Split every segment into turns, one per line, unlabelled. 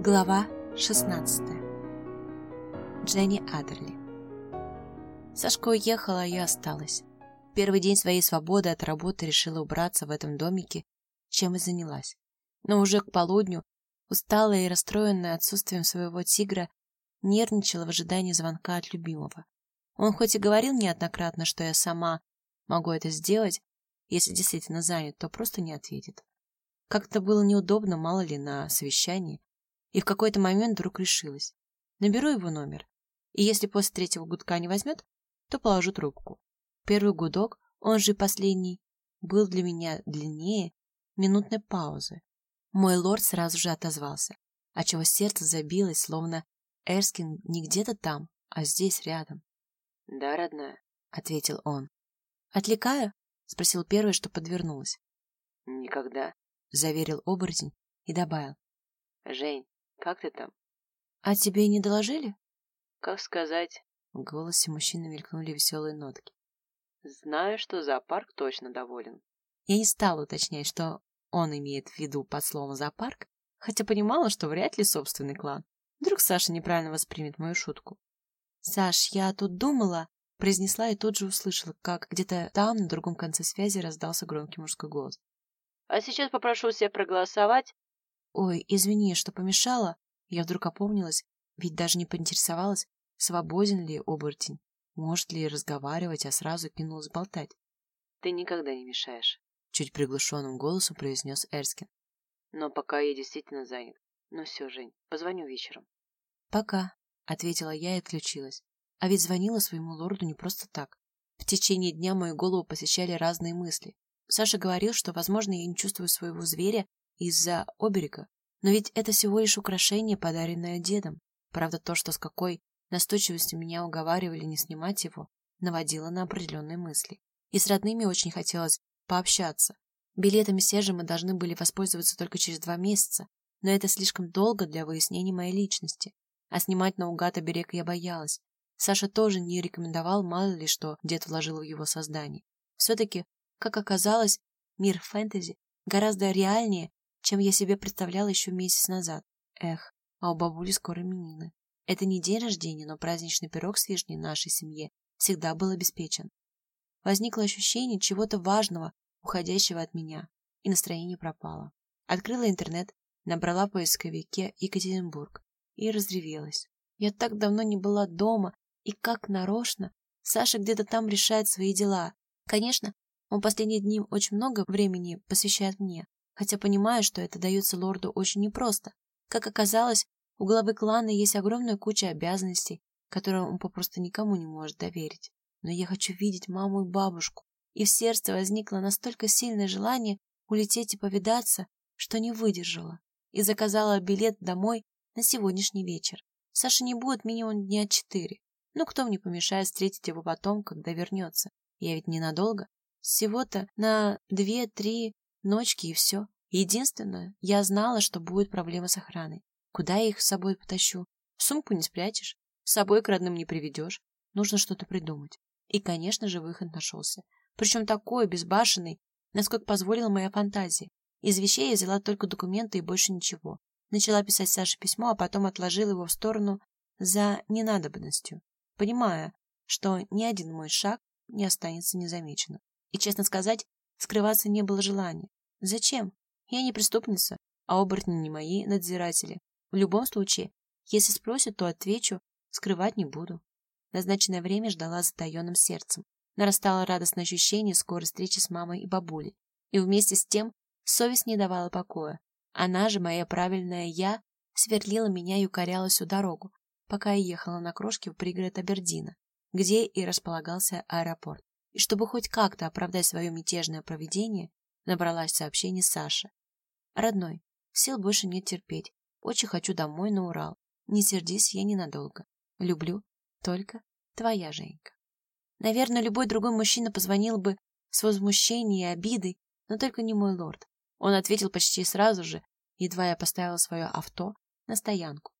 Глава 16 Дженни Адерли Сашка уехала, а я осталась. Первый день своей свободы от работы решила убраться в этом домике, чем и занялась. Но уже к полудню, усталая и расстроенная отсутствием своего тигра, нервничала в ожидании звонка от любимого. Он хоть и говорил неоднократно, что я сама могу это сделать, если действительно занят, то просто не ответит. Как-то было неудобно, мало ли, на совещании и в какой-то момент вдруг решилась. Наберу его номер, и если после третьего гудка не возьмет, то положу трубку. Первый гудок, он же и последний, был для меня длиннее минутной паузы. Мой лорд сразу же отозвался, отчего сердце забилось, словно Эрскин не где-то там, а здесь рядом. — Да, родная, — ответил он. — Отвлекаю? — спросил первое, что подвернулось. — Никогда, — заверил оборотень и добавил. — Жень, как ты там? А тебе не доложили? Как сказать? В голосе мужчины мелькнули веселые нотки. Знаю, что зоопарк точно доволен. Я не стала уточнять, что он имеет в виду под словом зоопарк, хотя понимала, что вряд ли собственный клан. Вдруг Саша неправильно воспримет мою шутку. «Саш, я тут думала...» произнесла и тут же услышала, как где-то там, на другом конце связи, раздался громкий мужской голос. «А сейчас попрошу всех проголосовать Ой, извини, что помешала. Я вдруг опомнилась, ведь даже не поинтересовалась, свободен ли оборотень, может ли разговаривать, а сразу кинулась болтать. Ты никогда не мешаешь, чуть приглушенным голосом произнес Эрскин. Но пока я действительно занят. Ну все, Жень, позвоню вечером. Пока, ответила я и отключилась. А ведь звонила своему лорду не просто так. В течение дня мою голову посещали разные мысли. Саша говорил, что, возможно, я не чувствую своего зверя из-за оберега. Но ведь это всего лишь украшение, подаренное дедом. Правда, то, что с какой настойчивостью меня уговаривали не снимать его, наводило на определенные мысли. И с родными очень хотелось пообщаться. Билетами Сержа мы должны были воспользоваться только через два месяца, но это слишком долго для выяснения моей личности. А снимать наугад оберег я боялась. Саша тоже не рекомендовал, мало ли что дед вложил в его создание. Все-таки, как оказалось, мир фэнтези гораздо реальнее чем я себе представляла еще месяц назад. Эх, а у бабули скоро именины. Это не день рождения, но праздничный пирог с вишней нашей семье всегда был обеспечен. Возникло ощущение чего-то важного, уходящего от меня, и настроение пропало. Открыла интернет, набрала в поисковике Екатеринбург и разревелась. Я так давно не была дома, и как нарочно Саша где-то там решает свои дела. Конечно, он последние дни очень много времени посвящает мне, хотя понимаю, что это дается лорду очень непросто. Как оказалось, у главы клана есть огромная куча обязанностей, которые он попросту никому не может доверить. Но я хочу видеть маму и бабушку, и в сердце возникло настолько сильное желание улететь и повидаться, что не выдержала, и заказала билет домой на сегодняшний вечер. Саша не будет минимум дня четыре. Ну, кто мне помешает встретить его потом, когда вернется? Я ведь ненадолго. Всего-то на две-три ночки и все. Единственное, я знала, что будет проблема с охраной. Куда я их с собой потащу? В сумку не спрячешь, с собой к родным не приведешь. Нужно что-то придумать. И, конечно же, выход нашелся. Причем такой, безбашенный, насколько позволила моя фантазия. Из вещей я взяла только документы и больше ничего. Начала писать Саше письмо, а потом отложила его в сторону за ненадобностью, понимая, что ни один мой шаг не останется незамеченным. И, честно сказать, скрываться не было желания. Зачем? Я не преступница, а оборотни не мои надзиратели. В любом случае, если спросят, то отвечу, скрывать не буду. Назначенное время ждала затаенным сердцем. Нарастало радостное ощущение скорой встречи с мамой и бабулей. И вместе с тем совесть не давала покоя. Она же, моя правильная «я», сверлила меня и укоряла всю дорогу, пока я ехала на крошке в пригород Абердина, где и располагался аэропорт. И чтобы хоть как-то оправдать свое мятежное проведение, набралась сообщение Саши. «Родной, сил больше нет терпеть. Очень хочу домой на Урал. Не сердись, я ненадолго. Люблю. Только твоя Женька». Наверное, любой другой мужчина позвонил бы с возмущением и обидой, но только не мой лорд. Он ответил почти сразу же, едва я поставила свое авто на стоянку.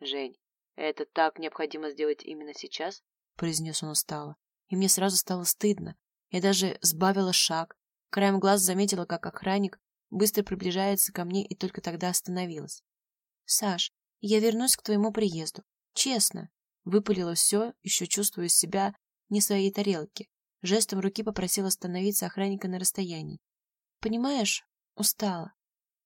«Жень, это так необходимо сделать именно сейчас?» — произнес он устало. И мне сразу стало стыдно. Я даже сбавила шаг, Краем глаз заметила, как охранник быстро приближается ко мне и только тогда остановилась. Саш, я вернусь к твоему приезду. Честно. Выпалила все, еще чувствуя себя не своей тарелке. Жестом руки попросила остановиться охранника на расстоянии. Понимаешь, устала.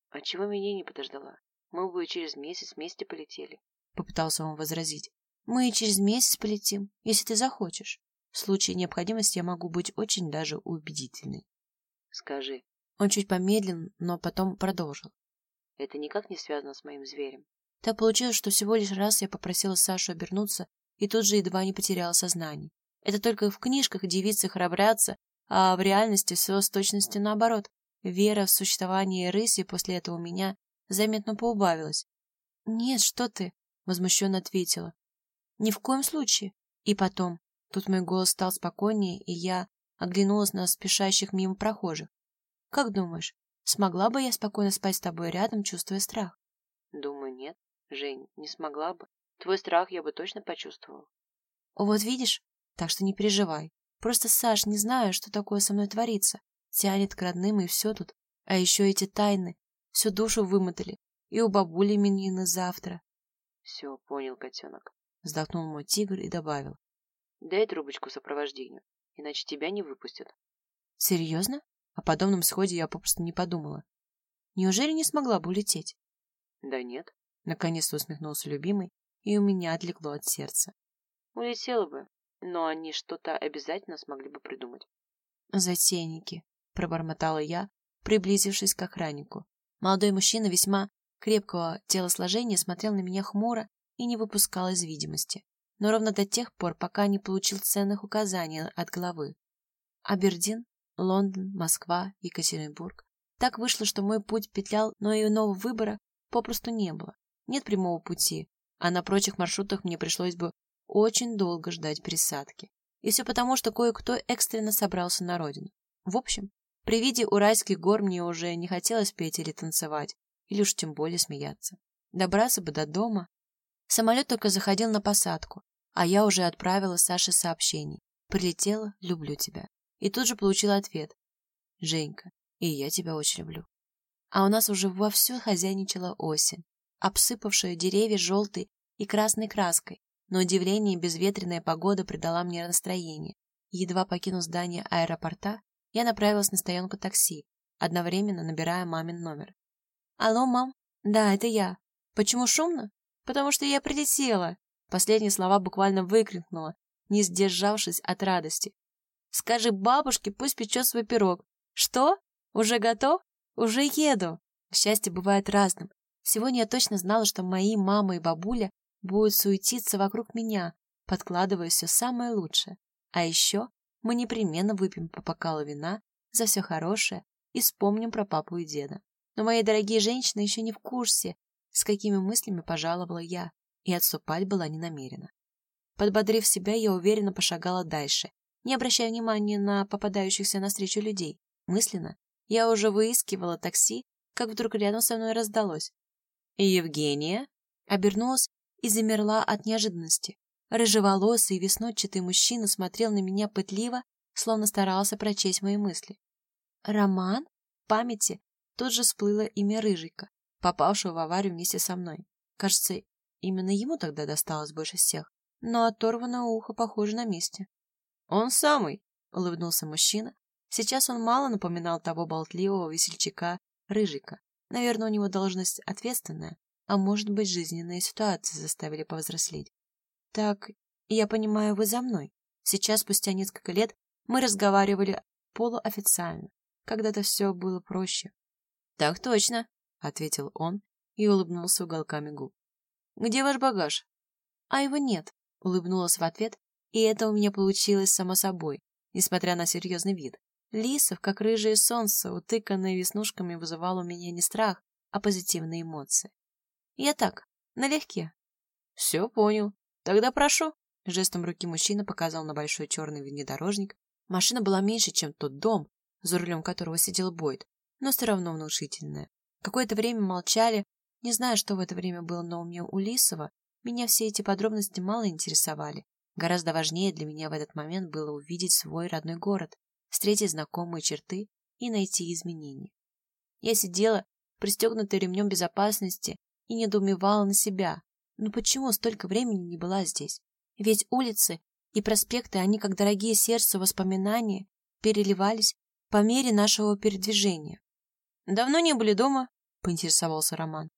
А чего меня не подождала? Мы бы через месяц вместе полетели.
Попытался он возразить. Мы и через месяц полетим, если ты захочешь. В случае необходимости я могу быть очень даже убедительной.
Скажи.
Он чуть помедлил, но потом продолжил.
Это никак не связано с моим зверем.
Так получилось, что всего лишь раз я попросила Сашу обернуться и тут же едва не потеряла сознание. Это только в книжках девицы храбрятся, а в реальности все с точностью наоборот. Вера в существование рыси после этого у меня заметно поубавилась. «Нет, что ты!» — возмущенно ответила. «Ни в коем случае!» И потом, тут мой голос стал спокойнее, и я оглянулась на спешащих мимо прохожих. «Как думаешь, смогла бы я спокойно спать с тобой рядом, чувствуя страх?»
«Думаю, нет. Жень, не смогла бы. Твой страх я бы точно почувствовал».
«Вот видишь? Так что не переживай. Просто, Саш, не знаю, что такое со мной творится. Тянет к родным, и все тут. А еще эти тайны. Всю душу вымотали. И у бабули именины завтра.
Все, понял, котенок.
Вздохнул мой тигр и добавил.
Дай трубочку сопровождению, иначе тебя не выпустят.
Серьезно? О подобном сходе я попросту не подумала. Неужели не смогла бы улететь?
Да нет.
Наконец-то усмехнулся любимый, и у меня отлегло от сердца.
Улетела бы, но они что-то обязательно смогли бы придумать.
Затейники, пробормотала я, приблизившись к охраннику. Молодой мужчина весьма крепкого телосложения смотрел на меня хмуро и не выпускал из видимости. Но ровно до тех пор, пока не получил ценных указаний от главы. Абердин, Лондон, Москва, Екатеринбург. Так вышло, что мой путь петлял, но и иного выбора попросту не было. Нет прямого пути, а на прочих маршрутах мне пришлось бы очень долго ждать пересадки. И все потому, что кое-кто экстренно собрался на родину. В общем, при виде уральских гор мне уже не хотелось петь или танцевать, или уж тем более смеяться. Добраться бы до дома. Самолет только заходил на посадку, а я уже отправила Саше сообщение. Прилетела, люблю тебя. И тут же получила ответ. Женька, и я тебя очень люблю. А у нас уже вовсю хозяйничала осень, обсыпавшая деревья желтой и красной краской, но удивление безветренная погода придала мне настроение. Едва покинув здание аэропорта, я направилась на стоянку такси, одновременно набирая мамин номер. «Алло, мам? Да, это я. Почему шумно? Потому что я прилетела!» Последние слова буквально выкрикнула, не сдержавшись от радости. «Скажи бабушке, пусть печет свой пирог. Что? Уже готов? Уже еду!» Счастье бывает разным. Сегодня я точно знала, что мои мама и бабуля будут суетиться вокруг меня, подкладывая все самое лучшее. А еще мы непременно выпьем по бокалу вина за все хорошее и вспомним про папу и деда. Но мои дорогие женщины еще не в курсе, с какими мыслями пожаловала я, и отступать была не намерена. Подбодрив себя, я уверенно пошагала дальше, не обращая внимания на попадающихся навстречу людей. Мысленно я уже выискивала такси, как вдруг рядом со мной раздалось. «Евгения?» Обернулась и замерла от неожиданности. Рыжеволосый и веснотчатый мужчина смотрел на меня пытливо, словно старался прочесть мои мысли. Роман? В памяти тут же всплыло имя Рыжика, попавшего в аварию вместе со мной. Кажется, именно ему тогда досталось больше всех, но оторванное ухо похоже на месте. «Он самый!» — улыбнулся мужчина. Сейчас он мало напоминал того болтливого весельчака Рыжика. Наверное, у него должность ответственная, а может быть, жизненные ситуации заставили повзрослеть. Так, я понимаю, вы за мной. Сейчас, спустя несколько лет, мы разговаривали полуофициально. Когда-то все было проще. Так точно, ответил он и улыбнулся уголками губ. Где ваш багаж? А его нет, улыбнулась в ответ, и это у меня получилось само собой, несмотря на серьезный вид. Лисов, как рыжее солнце, утыканное веснушками, вызывал у меня не страх, а позитивные эмоции. Я так, налегке. Все понял. Тогда прошу. Жестом руки мужчина показал на большой черный внедорожник. Машина была меньше, чем тот дом, за рулем которого сидел Бойд, но все равно внушительная. Какое-то время молчали. Не знаю, что в это время было на уме у Лисова. Меня все эти подробности мало интересовали. Гораздо важнее для меня в этот момент было увидеть свой родной город, встретить знакомые черты и найти изменения. Я сидела, пристегнутая ремнем безопасности, и недоумевала на себя. Ну почему столько времени не была здесь? Ведь улицы и проспекты, они, как дорогие сердцу воспоминания, переливались по мере нашего передвижения. «Давно не были дома?» — поинтересовался Роман.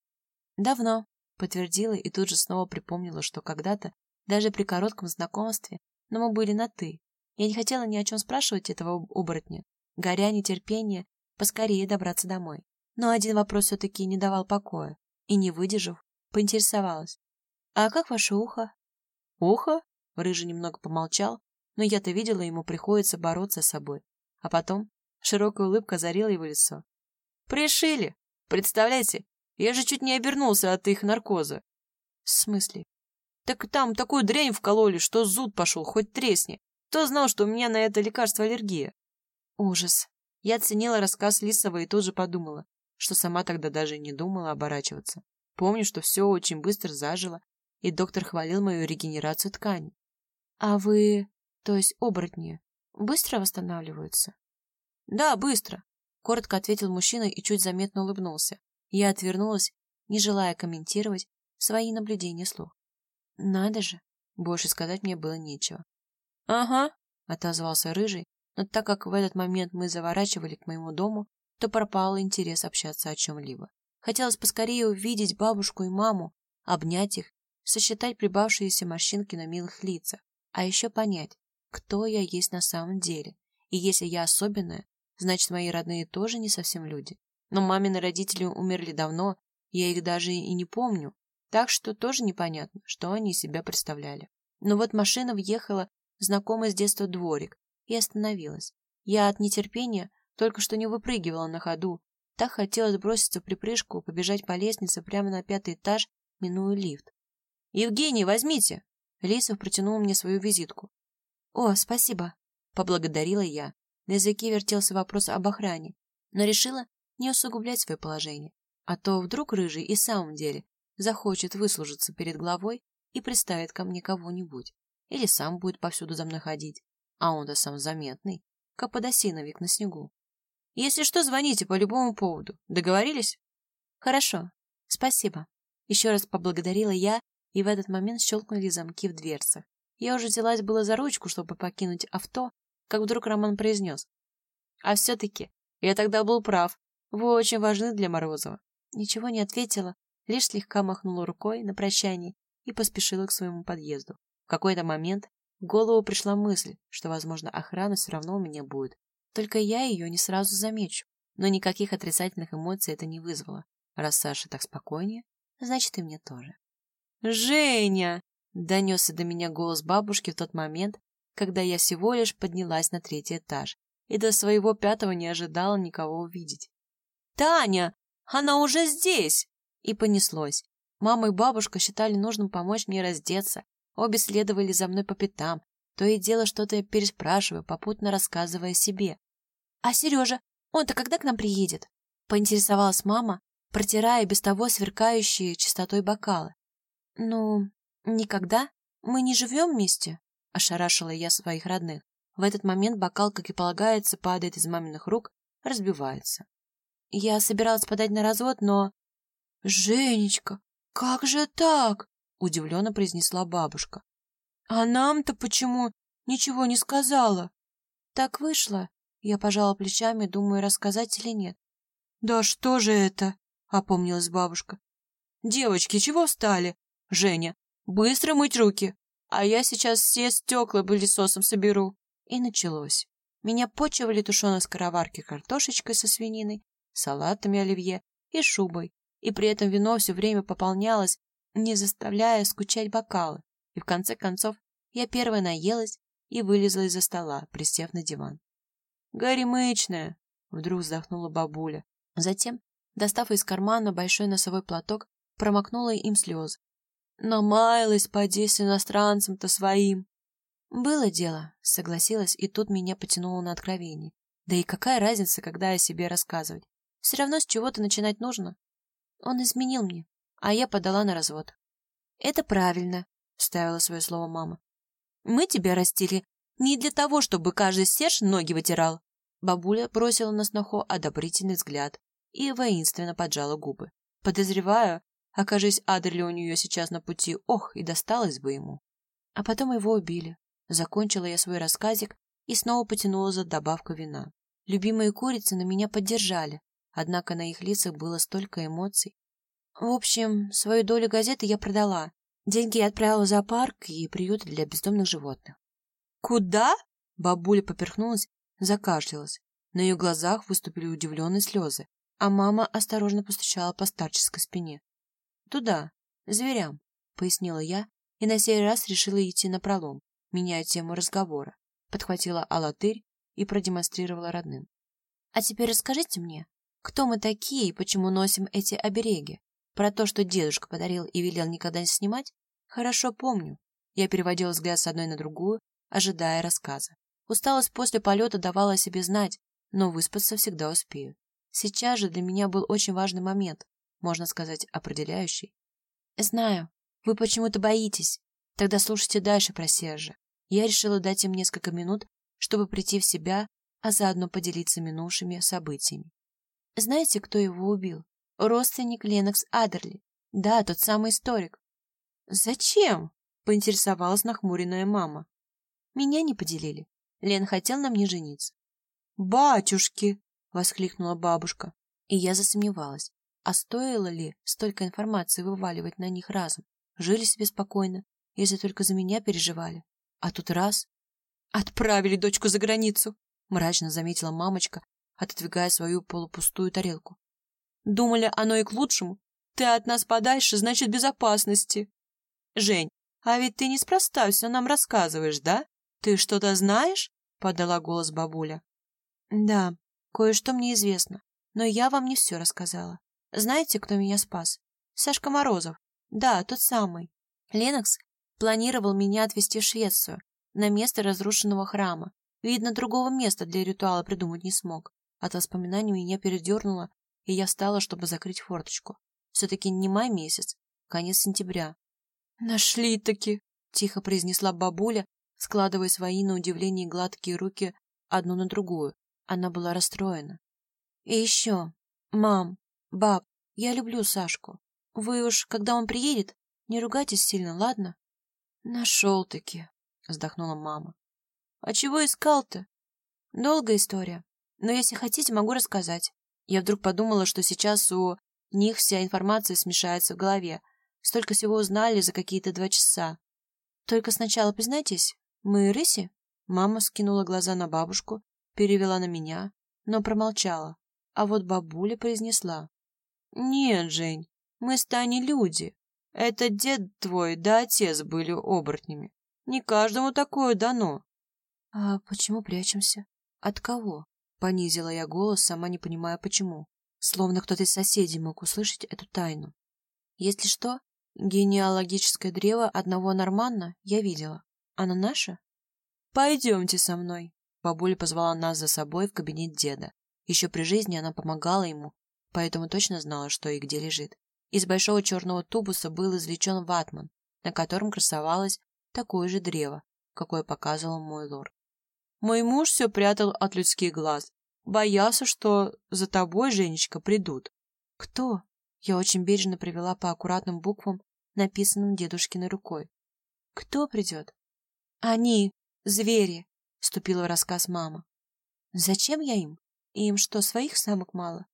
«Давно», — подтвердила и тут же снова припомнила, что когда-то, даже при коротком знакомстве, но мы были на «ты». Я не хотела ни о чем спрашивать этого оборотня, горя нетерпение, поскорее добраться домой. Но один вопрос все-таки не давал покоя, и, не выдержав, поинтересовалась. «А как ваше ухо?» «Ухо?» — Рыжий немного помолчал, но я-то видела, ему приходится бороться с собой. А потом широкая улыбка озарила его лицо. «Пришили! Представляете, я же чуть не обернулся от их наркоза». «В смысле?» «Так там такую дрянь вкололи, что зуд пошел, хоть тресни. Кто знал, что у меня на это лекарство аллергия?» Ужас. Я оценила рассказ Лисова и тут же подумала, что сама тогда даже не думала оборачиваться. Помню, что все очень быстро зажило, и доктор хвалил мою регенерацию ткани. А вы, то есть оборотни, быстро восстанавливаются? Да, быстро, коротко ответил мужчина и чуть заметно улыбнулся. Я отвернулась, не желая комментировать свои наблюдения слух. Надо же, больше сказать мне было нечего. Ага, отозвался рыжий, но так как в этот момент мы заворачивали к моему дому, то пропал интерес общаться о чем-либо. Хотелось поскорее увидеть бабушку и маму, обнять их, сосчитать прибавшиеся морщинки на милых лицах, а еще понять, кто я есть на самом деле. И если я особенная, значит, мои родные тоже не совсем люди. Но мамины родители умерли давно, я их даже и не помню, так что тоже непонятно, что они из себя представляли. Но вот машина въехала в знакомый с детства дворик и остановилась. Я от нетерпения только что не выпрыгивала на ходу. Так хотелось броситься в припрыжку, побежать по лестнице прямо на пятый этаж, минуя лифт. «Евгений, возьмите!» Лисов протянул мне свою визитку. «О, спасибо!» — поблагодарила я. На языке вертелся вопрос об охране, но решила не усугублять свое положение. А то вдруг Рыжий и в самом деле захочет выслужиться перед главой и приставит ко мне кого-нибудь. Или сам будет повсюду за мной ходить. А он-то сам заметный, как подосиновик на снегу. Если что, звоните по любому поводу. Договорились? Хорошо. Спасибо. Еще раз поблагодарила я, и в этот момент щелкнули замки в дверцах. Я уже взялась было за ручку, чтобы покинуть авто, как вдруг Роман произнес. А все-таки я тогда был прав. Вы очень важны для Морозова. Ничего не ответила, лишь слегка махнула рукой на прощание и поспешила к своему подъезду. В какой-то момент в голову пришла мысль, что, возможно, охрана все равно у меня будет, только я ее не сразу замечу. Но никаких отрицательных эмоций это не вызвало. Раз Саша так спокойнее, значит и мне тоже. «Женя!» — донесся до меня голос бабушки в тот момент, когда я всего лишь поднялась на третий этаж и до своего пятого не ожидала никого увидеть. «Таня! Она уже здесь!» И понеслось. Мама и бабушка считали нужным помочь мне раздеться. Обе следовали за мной по пятам, то и дело что-то я переспрашиваю, попутно рассказывая себе. «А Сережа, он-то когда к нам приедет?» — поинтересовалась мама, протирая без того сверкающие чистотой бокалы. «Ну, никогда. Мы не живем вместе», — ошарашила я своих родных. В этот момент бокал, как и полагается, падает из маминых рук, разбивается. Я собиралась подать на развод, но... «Женечка, как же так?» — удивленно произнесла бабушка. А нам-то почему ничего не сказала? Так вышло. Я пожала плечами, думаю, рассказать или нет. Да что же это? Опомнилась бабушка. Девочки, чего встали? Женя, быстро мыть руки, а я сейчас все стекла пылесосом соберу. И началось. Меня почивали тушеной скороварки картошечкой со свининой, салатами оливье и шубой, и при этом вино все время пополнялось, не заставляя скучать бокалы. И в конце концов я первая наелась и вылезла из-за стола, присев на диван. «Горемычная!» — вдруг вздохнула бабуля. Затем, достав из кармана большой носовой платок, промокнула им слезы. «Намаялась, поди, с иностранцем-то своим!» «Было дело», — согласилась, и тут меня потянуло на откровение. Да и какая разница, когда о себе рассказывать? Все равно с чего-то начинать нужно. Он изменил мне, а я подала на развод. «Это правильно», — вставила свое слово мама. Мы тебя растили не для того, чтобы каждый Серж ноги вытирал. Бабуля бросила на сноху одобрительный взгляд и воинственно поджала губы. Подозреваю, Окажись Адерли у нее сейчас на пути, ох, и досталось бы ему. А потом его убили. Закончила я свой рассказик и снова потянула за добавку вина. Любимые курицы на меня поддержали, однако на их лицах было столько эмоций. В общем, свою долю газеты я продала. Деньги я отправила в зоопарк и приют для бездомных животных. «Куда?» Бабуля поперхнулась, закашлялась. На ее глазах выступили удивленные слезы, а мама осторожно постучала по старческой спине. «Туда, зверям», — пояснила я, и на сей раз решила идти на пролом, меняя тему разговора. Подхватила алатырь и продемонстрировала родным. «А теперь расскажите мне, кто мы такие и почему носим эти обереги? Про то, что дедушка подарил и велел никогда не снимать, хорошо помню. Я переводила взгляд с одной на другую, ожидая рассказа. Усталость после полета давала о себе знать, но выспаться всегда успею. Сейчас же для меня был очень важный момент, можно сказать, определяющий. Знаю, вы почему-то боитесь. Тогда слушайте дальше про Сержа. Я решила дать им несколько минут, чтобы прийти в себя, а заодно поделиться минувшими событиями. Знаете, кто его убил? Родственник Ленокс Адерли. Да, тот самый историк. Зачем? Поинтересовалась нахмуренная мама. Меня не поделили. Лен хотел на мне жениться. «Батюшки!» — воскликнула бабушка. И я засомневалась, а стоило ли столько информации вываливать на них разом? Жили себе спокойно, если только за меня переживали. А тут раз... «Отправили дочку за границу!» — мрачно заметила мамочка, отодвигая свою полупустую тарелку. «Думали, оно и к лучшему? Ты от нас подальше, значит, безопасности!» «Жень, а ведь ты неспроста все нам рассказываешь, да? Ты что-то знаешь?» — подала голос бабуля. «Да, кое-что мне известно, но я вам не все рассказала. Знаете, кто меня спас? Сашка Морозов. Да, тот самый. Ленокс планировал меня отвезти в Швецию, на место разрушенного храма. Видно, другого места для ритуала придумать не смог. От воспоминаний меня передернуло, и я встала, чтобы закрыть форточку. Все-таки не май месяц, конец сентября. «Нашли-таки!» — тихо произнесла бабуля, складывая свои, на удивление, гладкие руки одну на другую. Она была расстроена. «И еще, мам, баб, я люблю Сашку. Вы уж, когда он приедет, не ругайтесь сильно, ладно?» «Нашел-таки», — вздохнула мама. «А чего искал-то?» «Долгая история, но если хотите, могу рассказать». Я вдруг подумала, что сейчас у них вся информация смешается в голове. Столько всего узнали за какие-то два часа. Только сначала признайтесь, мы рыси? Мама скинула глаза на бабушку, перевела на меня, но промолчала. А вот бабуля произнесла. «Нет, Жень, мы с люди. Это дед твой да отец были оборотнями. Не каждому такое дано». «А почему прячемся? От кого?» Понизила я голос, сама не понимая почему. Словно кто-то из соседей мог услышать эту тайну. Если что, генеалогическое древо одного Норманна я видела. Оно наше? Пойдемте со мной. Бабуля позвала нас за собой в кабинет деда. Еще при жизни она помогала ему, поэтому точно знала, что и где лежит. Из большого черного тубуса был извлечен ватман, на котором красовалось такое же древо, какое показывал мой лорд. Мой муж все прятал от людских глаз. Боялся, что за тобой, Женечка, придут. Кто? Я очень бережно привела по аккуратным буквам, написанным дедушкиной рукой. Кто придет? Они, звери, вступила в рассказ мама. Зачем я им? Им что, своих самок мало?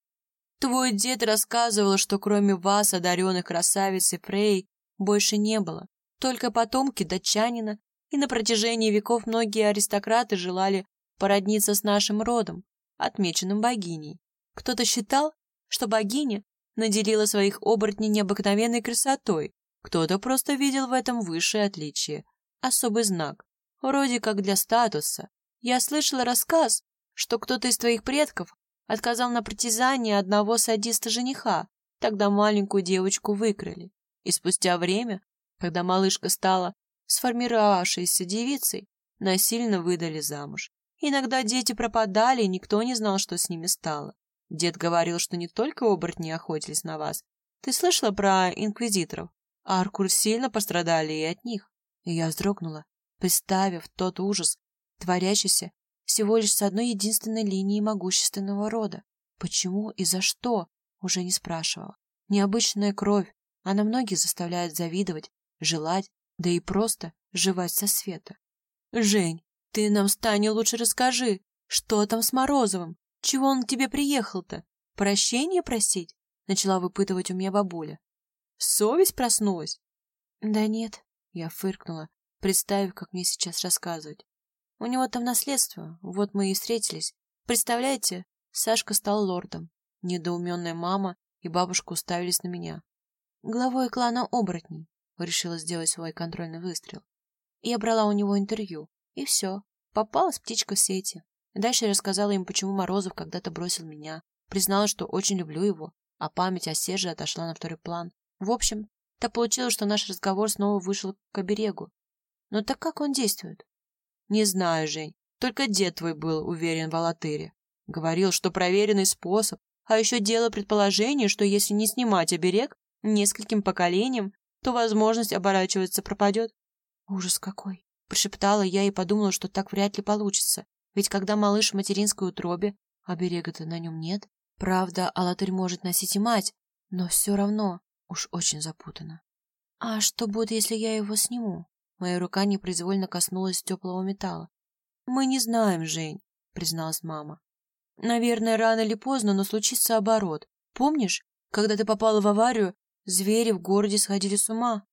Твой дед рассказывал, что кроме вас, одаренных красавиц и Фрей, больше не было. Только потомки датчанина и на протяжении веков многие аристократы желали породниться с нашим родом, отмеченным богиней. Кто-то считал, что богиня наделила своих оборотней необыкновенной красотой, кто-то просто видел в этом высшее отличие, особый знак, вроде как для статуса. Я слышала рассказ, что кто-то из твоих предков отказал на притязание одного садиста-жениха, тогда маленькую девочку выкрали. И спустя время, когда малышка стала сформировавшейся девицей, насильно выдали замуж. Иногда дети пропадали, и никто не знал, что с ними стало. Дед говорил, что не только оборотни охотились на вас. Ты слышала про инквизиторов? А Аркур сильно пострадали и от них. И я вздрогнула, представив тот ужас, творящийся всего лишь с одной единственной линией могущественного рода. Почему и за что, уже не спрашивала. Необычная кровь, Она многих заставляет завидовать, желать, да и просто жевать со света. Жень, ты нам с Таней лучше расскажи, что там с Морозовым? Чего он к тебе приехал-то? Прощение просить? Начала выпытывать у меня бабуля. Совесть проснулась? Да нет, я фыркнула, представив, как мне сейчас рассказывать. У него там наследство, вот мы и встретились. Представляете, Сашка стал лордом. Недоуменная мама и бабушка уставились на меня. Главой клана оборотней решила сделать свой контрольный выстрел. Я брала у него интервью, и все. Попалась птичка в сети. Дальше рассказала им, почему Морозов когда-то бросил меня. Признала, что очень люблю его, а память о Серже отошла на второй план. В общем, так получилось, что наш разговор снова вышел к оберегу. Но так как он действует? Не знаю, Жень. Только дед твой был уверен в Алатыре. Говорил, что проверенный способ, а еще дело предположение, что если не снимать оберег нескольким поколениям, то возможность оборачиваться пропадет. Ужас какой! Прошептала я и подумала, что так вряд ли получится. Ведь когда малыш в материнской утробе, оберега-то на нем нет. Правда, Алатырь может носить и мать, но все равно уж очень запутано. А что будет, если я его сниму? Моя рука непроизвольно коснулась теплого металла. Мы не знаем, Жень, призналась мама. Наверное, рано или поздно, но случится оборот. Помнишь, когда ты попала в аварию, звери в городе сходили с ума?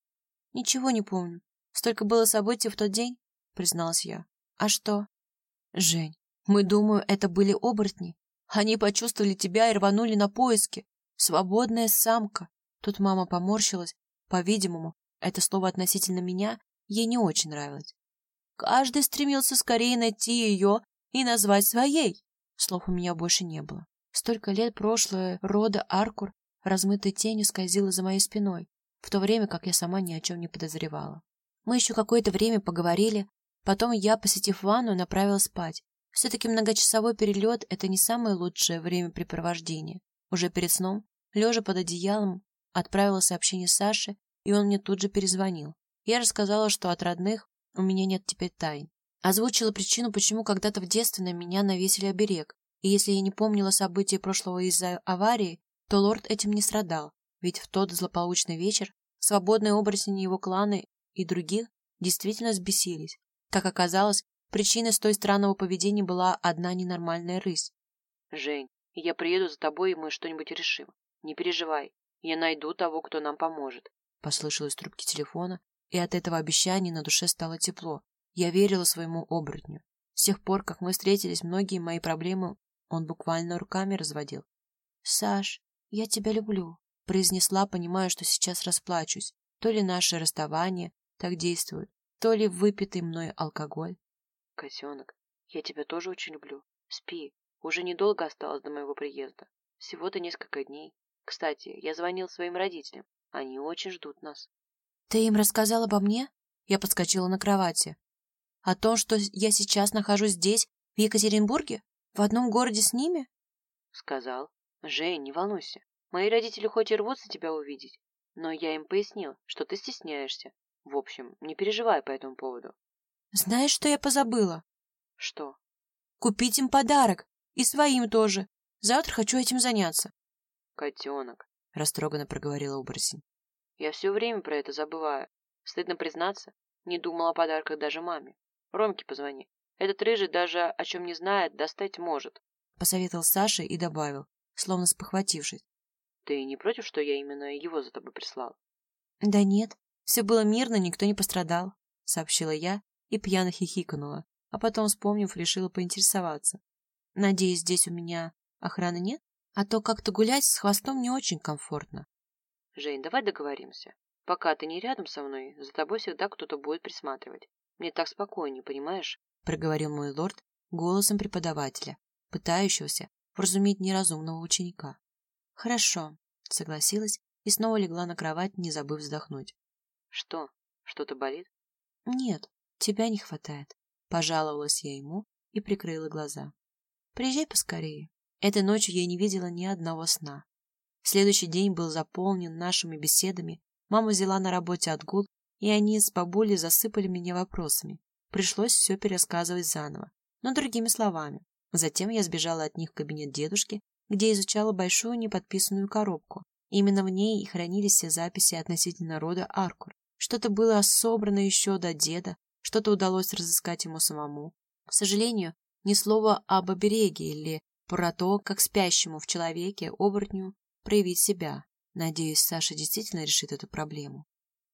Ничего не помню. Столько было событий в тот день, призналась я. А что? Жень, мы, думаю, это были оборотни. Они почувствовали тебя и рванули на поиски. Свободная самка. Тут мама поморщилась. По-видимому, это слово относительно меня ей не очень нравилось. Каждый стремился скорее найти ее и назвать своей. Слов у меня больше не было. Столько лет прошлое рода Аркур размытой тенью скользило за моей спиной, в то время как я сама ни о чем не подозревала. Мы еще какое-то время поговорили, потом я, посетив ванну, направилась спать. Все-таки многочасовой перелет — это не самое лучшее времяпрепровождение. Уже перед сном, лежа под одеялом, отправила сообщение Саше, и он мне тут же перезвонил. Я рассказала, что от родных у меня нет теперь тайн. Озвучила причину, почему когда-то в детстве на меня навесили оберег. И если я не помнила события прошлого из-за аварии, то лорд этим не страдал, ведь в тот злополучный вечер свободные оборотни его клана и других действительно сбесились. Как оказалось, причиной столь странного поведения была одна ненормальная рысь.
«Жень, я приеду за тобой, и мы что-нибудь решим. Не переживай, я найду того, кто нам поможет», — послышалось трубки телефона, и от этого обещания на душе стало тепло. Я верила своему оборотню. С тех пор, как мы встретились, многие мои проблемы он буквально руками разводил. «Саш, я тебя люблю», — произнесла, понимая, что сейчас расплачусь. То ли наше расставание, так действует, то ли выпитый мной алкоголь. Котенок, я тебя тоже очень люблю. Спи, уже недолго осталось до моего приезда. Всего-то несколько дней. Кстати, я звонил своим родителям. Они очень ждут нас.
Ты им рассказал обо мне? Я подскочила на кровати. О том, что я сейчас нахожусь здесь, в Екатеринбурге? В одном городе с ними?
Сказал. Жень, не волнуйся. Мои родители хоть и рвутся тебя увидеть, но я им пояснил, что ты стесняешься. В общем, не переживай по этому поводу.
Знаешь, что я позабыла?
Что?
Купить им подарок. И своим тоже. Завтра хочу этим заняться.
Котенок,
растроганно проговорила оборотень.
Я все время про это забываю. Стыдно признаться, не думал о подарках даже маме. Ромке позвони. Этот рыжий даже о чем не знает, достать может.
Посоветовал Саша и добавил, словно спохватившись.
Ты не против, что я именно его за тобой прислал?
Да нет, все было мирно, никто не пострадал, сообщила я и пьяно хихикнула, а потом, вспомнив, решила поинтересоваться. Надеюсь, здесь у меня охраны нет? А то как-то гулять с хвостом не очень комфортно.
Жень, давай договоримся. Пока ты не рядом со мной, за тобой всегда кто-то будет присматривать. Мне так спокойнее, понимаешь?
Проговорил мой лорд голосом преподавателя, пытающегося вразумить неразумного ученика. Хорошо, согласилась и снова легла на кровать, не забыв вздохнуть.
Что? Что-то болит?
Нет, тебя не хватает. Пожаловалась я ему и прикрыла глаза. Приезжай поскорее. Этой ночью я не видела ни одного сна. Следующий день был заполнен нашими беседами. Мама взяла на работе отгул, и они с бабулей засыпали меня вопросами. Пришлось все пересказывать заново, но другими словами. Затем я сбежала от них в кабинет дедушки где изучала большую неподписанную коробку. Именно в ней и хранились все записи относительно рода Аркур. Что-то было собрано еще до деда, что-то удалось разыскать ему самому. К сожалению, ни слова об обереге или про то, как спящему в человеке оборотню проявить себя. Надеюсь, Саша действительно решит эту проблему.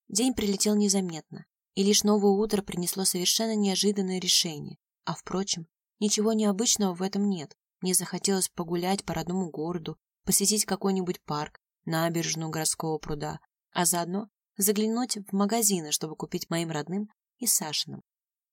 День прилетел незаметно, и лишь новое утро принесло совершенно неожиданное решение. А, впрочем, ничего необычного в этом нет. Мне захотелось погулять по родному городу, посетить какой-нибудь парк, набережную городского пруда, а заодно заглянуть в магазины, чтобы купить моим родным и Сашиным.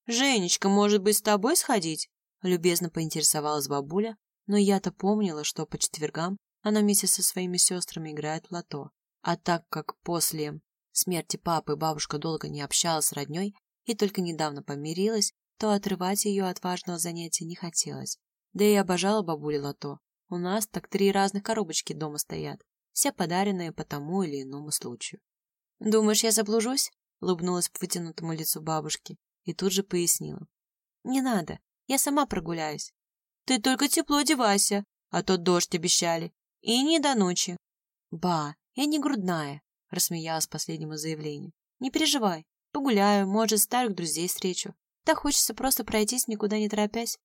«Женечка, может быть, с тобой сходить?» Любезно поинтересовалась бабуля, но я-то помнила, что по четвергам она вместе со своими сестрами играет в лото. А так как после смерти папы бабушка долго не общалась с родней и только недавно помирилась, то отрывать ее от важного занятия не хотелось. Да и обожала бабуля лото. У нас так три разных коробочки дома стоят, все подаренные по тому или иному случаю. «Думаешь, я заблужусь?» — улыбнулась по вытянутому лицу бабушки и тут же пояснила. «Не надо, я сама прогуляюсь». «Ты только тепло одевайся, а то дождь обещали, и не до ночи». «Ба, я не грудная», — рассмеялась последнему заявлению. «Не переживай, погуляю, может, старых друзей встречу. Так хочется просто пройтись, никуда не торопясь».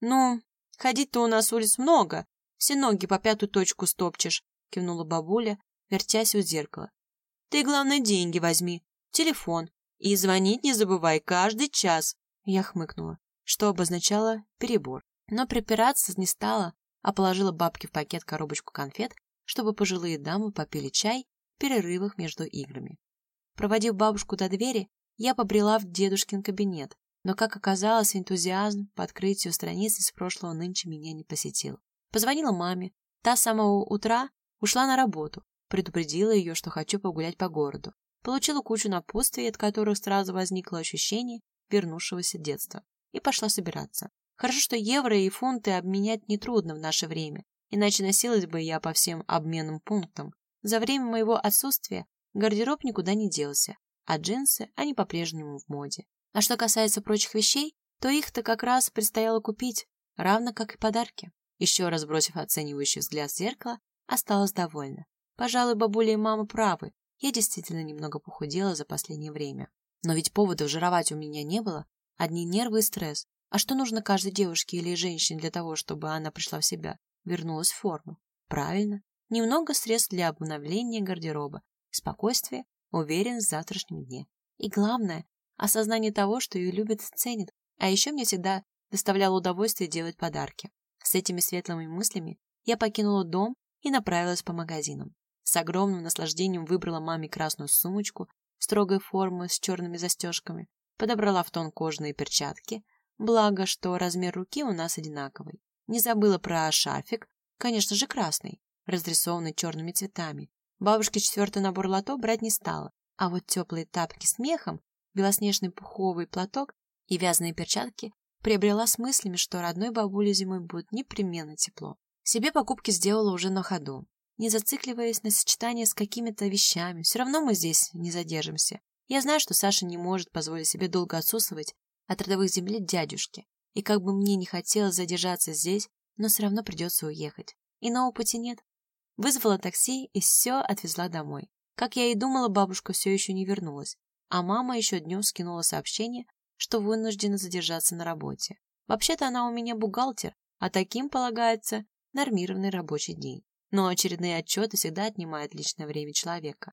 «Ну, ходить-то у нас улиц много, все ноги по пятую точку стопчешь», — кивнула бабуля, вертясь у зеркала. Ты, главное, деньги возьми, телефон, и звонить не забывай каждый час. Я хмыкнула, что обозначало перебор. Но припираться не стала, а положила бабке в пакет коробочку конфет, чтобы пожилые дамы попили чай в перерывах между играми. Проводив бабушку до двери, я побрела в дедушкин кабинет, но, как оказалось, энтузиазм по открытию страниц из прошлого нынче меня не посетил. Позвонила маме. Та с самого утра ушла на работу, Предупредила ее, что хочу погулять по городу. Получила кучу напутствий, от которых сразу возникло ощущение вернувшегося детства. И пошла собираться. Хорошо, что евро и фунты обменять нетрудно в наше время, иначе носилась бы я по всем обменным пунктам. За время моего отсутствия гардероб никуда не делся, а джинсы, они по-прежнему в моде. А что касается прочих вещей, то их-то как раз предстояло купить, равно как и подарки. Еще раз бросив оценивающий взгляд в зеркало, осталась довольна. Пожалуй, бабуля и мама правы. Я действительно немного похудела за последнее время. Но ведь поводов жировать у меня не было. Одни нервы и стресс. А что нужно каждой девушке или женщине для того, чтобы она пришла в себя, вернулась в форму? Правильно. Немного средств для обновления гардероба. Спокойствие, уверенность в завтрашнем дне. И главное, осознание того, что ее любят и ценят. А еще мне всегда доставляло удовольствие делать подарки. С этими светлыми мыслями я покинула дом и направилась по магазинам. С огромным наслаждением выбрала маме красную сумочку строгой формы с черными застежками, подобрала в тон кожаные перчатки, благо, что размер руки у нас одинаковый. Не забыла про шарфик, конечно же красный, разрисованный черными цветами. Бабушке четвертый набор лото брать не стала, а вот теплые тапки с мехом, белоснежный пуховый платок и вязаные перчатки приобрела с мыслями, что родной бабуле зимой будет непременно тепло. Себе покупки сделала уже на ходу не зацикливаясь на сочетание с какими-то вещами. Все равно мы здесь не задержимся. Я знаю, что Саша не может позволить себе долго отсутствовать от родовых земель дядюшки. И как бы мне не хотелось задержаться здесь, но все равно придется уехать. Иного пути нет. Вызвала такси и все отвезла домой. Как я и думала, бабушка все еще не вернулась. А мама еще днем скинула сообщение, что вынуждена задержаться на работе. Вообще-то она у меня бухгалтер, а таким полагается нормированный рабочий день но очередные отчеты всегда отнимают личное время человека.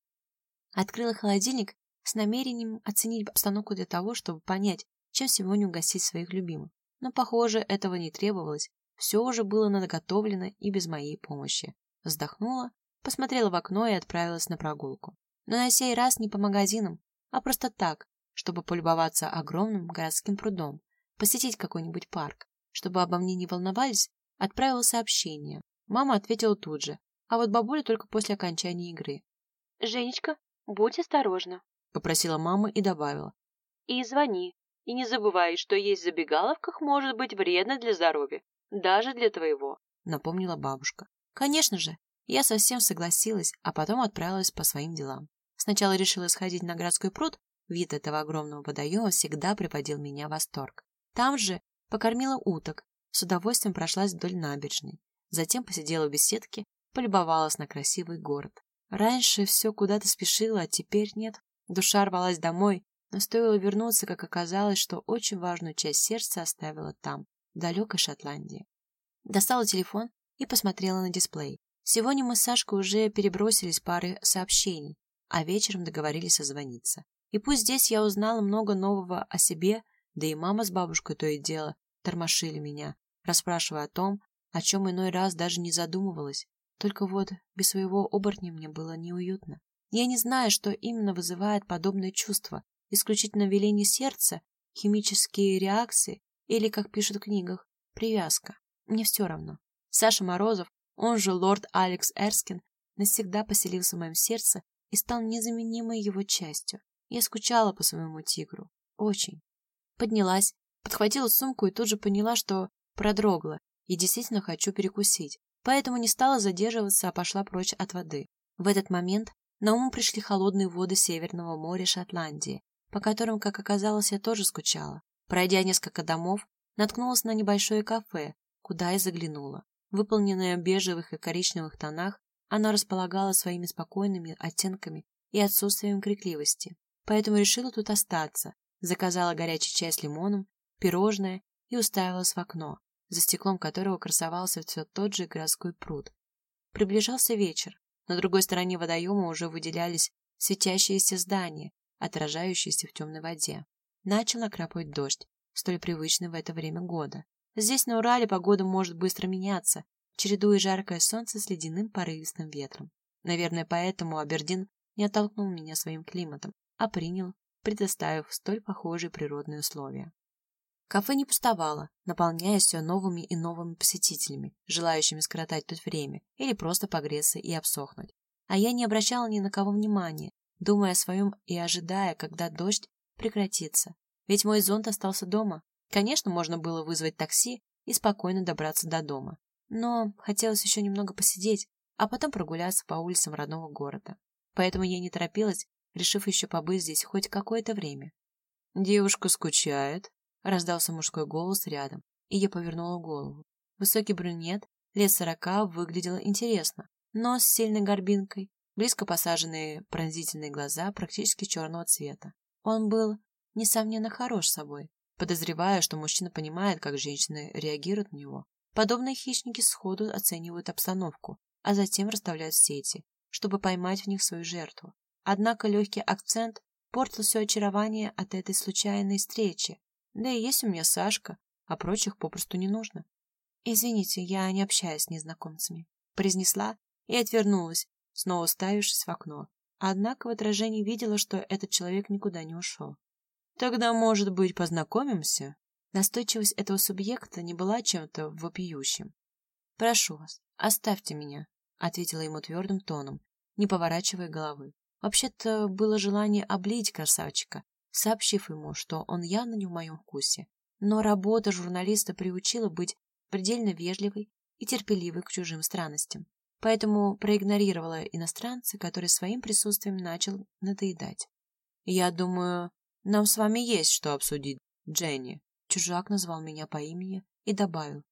Открыла холодильник с намерением оценить обстановку для того, чтобы понять, чем сегодня угостить своих любимых. Но, похоже, этого не требовалось. Все уже было наготовлено и без моей помощи. Вздохнула, посмотрела в окно и отправилась на прогулку. Но на сей раз не по магазинам, а просто так, чтобы полюбоваться огромным городским прудом, посетить какой-нибудь парк. Чтобы обо мне не волновались, отправила сообщение, Мама ответила тут же, а вот бабуля только после окончания игры.
«Женечка, будь осторожна», —
попросила мама и добавила.
«И звони. И не забывай, что есть в забегаловках может быть вредно для здоровья, даже для твоего», —
напомнила бабушка. «Конечно же, я совсем согласилась, а потом отправилась по своим делам. Сначала решила сходить на городской пруд, вид этого огромного водоема всегда приводил меня в восторг. Там же покормила уток, с удовольствием прошлась вдоль набережной. Затем посидела в беседке, полюбовалась на красивый город. Раньше все куда-то спешило, а теперь нет. Душа рвалась домой, но стоило вернуться, как оказалось, что очень важную часть сердца оставила там, в далекой Шотландии. Достала телефон и посмотрела на дисплей. Сегодня мы с Сашкой уже перебросились парой сообщений, а вечером договорились созвониться. И пусть здесь я узнала много нового о себе, да и мама с бабушкой то и дело тормошили меня, расспрашивая о том, о чем иной раз даже не задумывалась. Только вот без своего оборотня мне было неуютно. Я не знаю, что именно вызывает подобное чувство. Исключительно веление сердца, химические реакции или, как пишут в книгах, привязка. Мне все равно. Саша Морозов, он же лорд Алекс Эрскин, навсегда поселился в моем сердце и стал незаменимой его частью. Я скучала по своему тигру. Очень. Поднялась, подхватила сумку и тут же поняла, что продрогла и действительно хочу перекусить. Поэтому не стала задерживаться, а пошла прочь от воды. В этот момент на ум пришли холодные воды Северного моря Шотландии, по которым, как оказалось, я тоже скучала. Пройдя несколько домов, наткнулась на небольшое кафе, куда и заглянула. Выполненная в бежевых и коричневых тонах, она располагала своими спокойными оттенками и отсутствием крикливости. Поэтому решила тут остаться, заказала горячий чай с лимоном, пирожное и уставилась в окно, за стеклом которого красовался все тот же городской пруд. Приближался вечер. На другой стороне водоема уже выделялись светящиеся здания, отражающиеся в темной воде. Начал накрапывать дождь, столь привычный в это время года. Здесь, на Урале, погода может быстро меняться, чередуя жаркое солнце с ледяным порывистым ветром. Наверное, поэтому Абердин не оттолкнул меня своим климатом, а принял, предоставив столь похожие природные условия. Кафе не пустовало, наполняясь все новыми и новыми посетителями, желающими скоротать тут время или просто погреться и обсохнуть. А я не обращала ни на кого внимания, думая о своем и ожидая, когда дождь прекратится. Ведь мой зонт остался дома. Конечно, можно было вызвать такси и спокойно добраться до дома. Но хотелось еще немного посидеть, а потом прогуляться по улицам родного города. Поэтому я не торопилась, решив еще побыть здесь хоть какое-то время. «Девушка скучает», Раздался мужской голос рядом, и я повернула голову. Высокий брюнет, лет сорока, выглядел интересно. Нос с сильной горбинкой, близко посаженные пронзительные глаза практически черного цвета. Он был, несомненно, хорош собой. Подозревая, что мужчина понимает, как женщины реагируют на него. Подобные хищники сходу оценивают обстановку, а затем расставляют сети, чтобы поймать в них свою жертву. Однако легкий акцент портил все очарование от этой случайной встречи, да и есть у меня Сашка, а прочих попросту не нужно. Извините, я не общаюсь с незнакомцами. Произнесла и отвернулась, снова ставившись в окно. Однако в отражении видела, что этот человек никуда не ушел. Тогда, может быть, познакомимся? Настойчивость этого субъекта не была чем-то вопиющим. «Прошу вас, оставьте меня», — ответила ему твердым тоном, не поворачивая головы. Вообще-то было желание облить красавчика, сообщив ему, что он явно не в моем вкусе. Но работа журналиста приучила быть предельно вежливой и терпеливой к чужим странностям. Поэтому проигнорировала иностранца, который своим присутствием начал надоедать. «Я думаю, нам с вами есть что обсудить, Дженни». Чужак назвал меня по имени и добавил.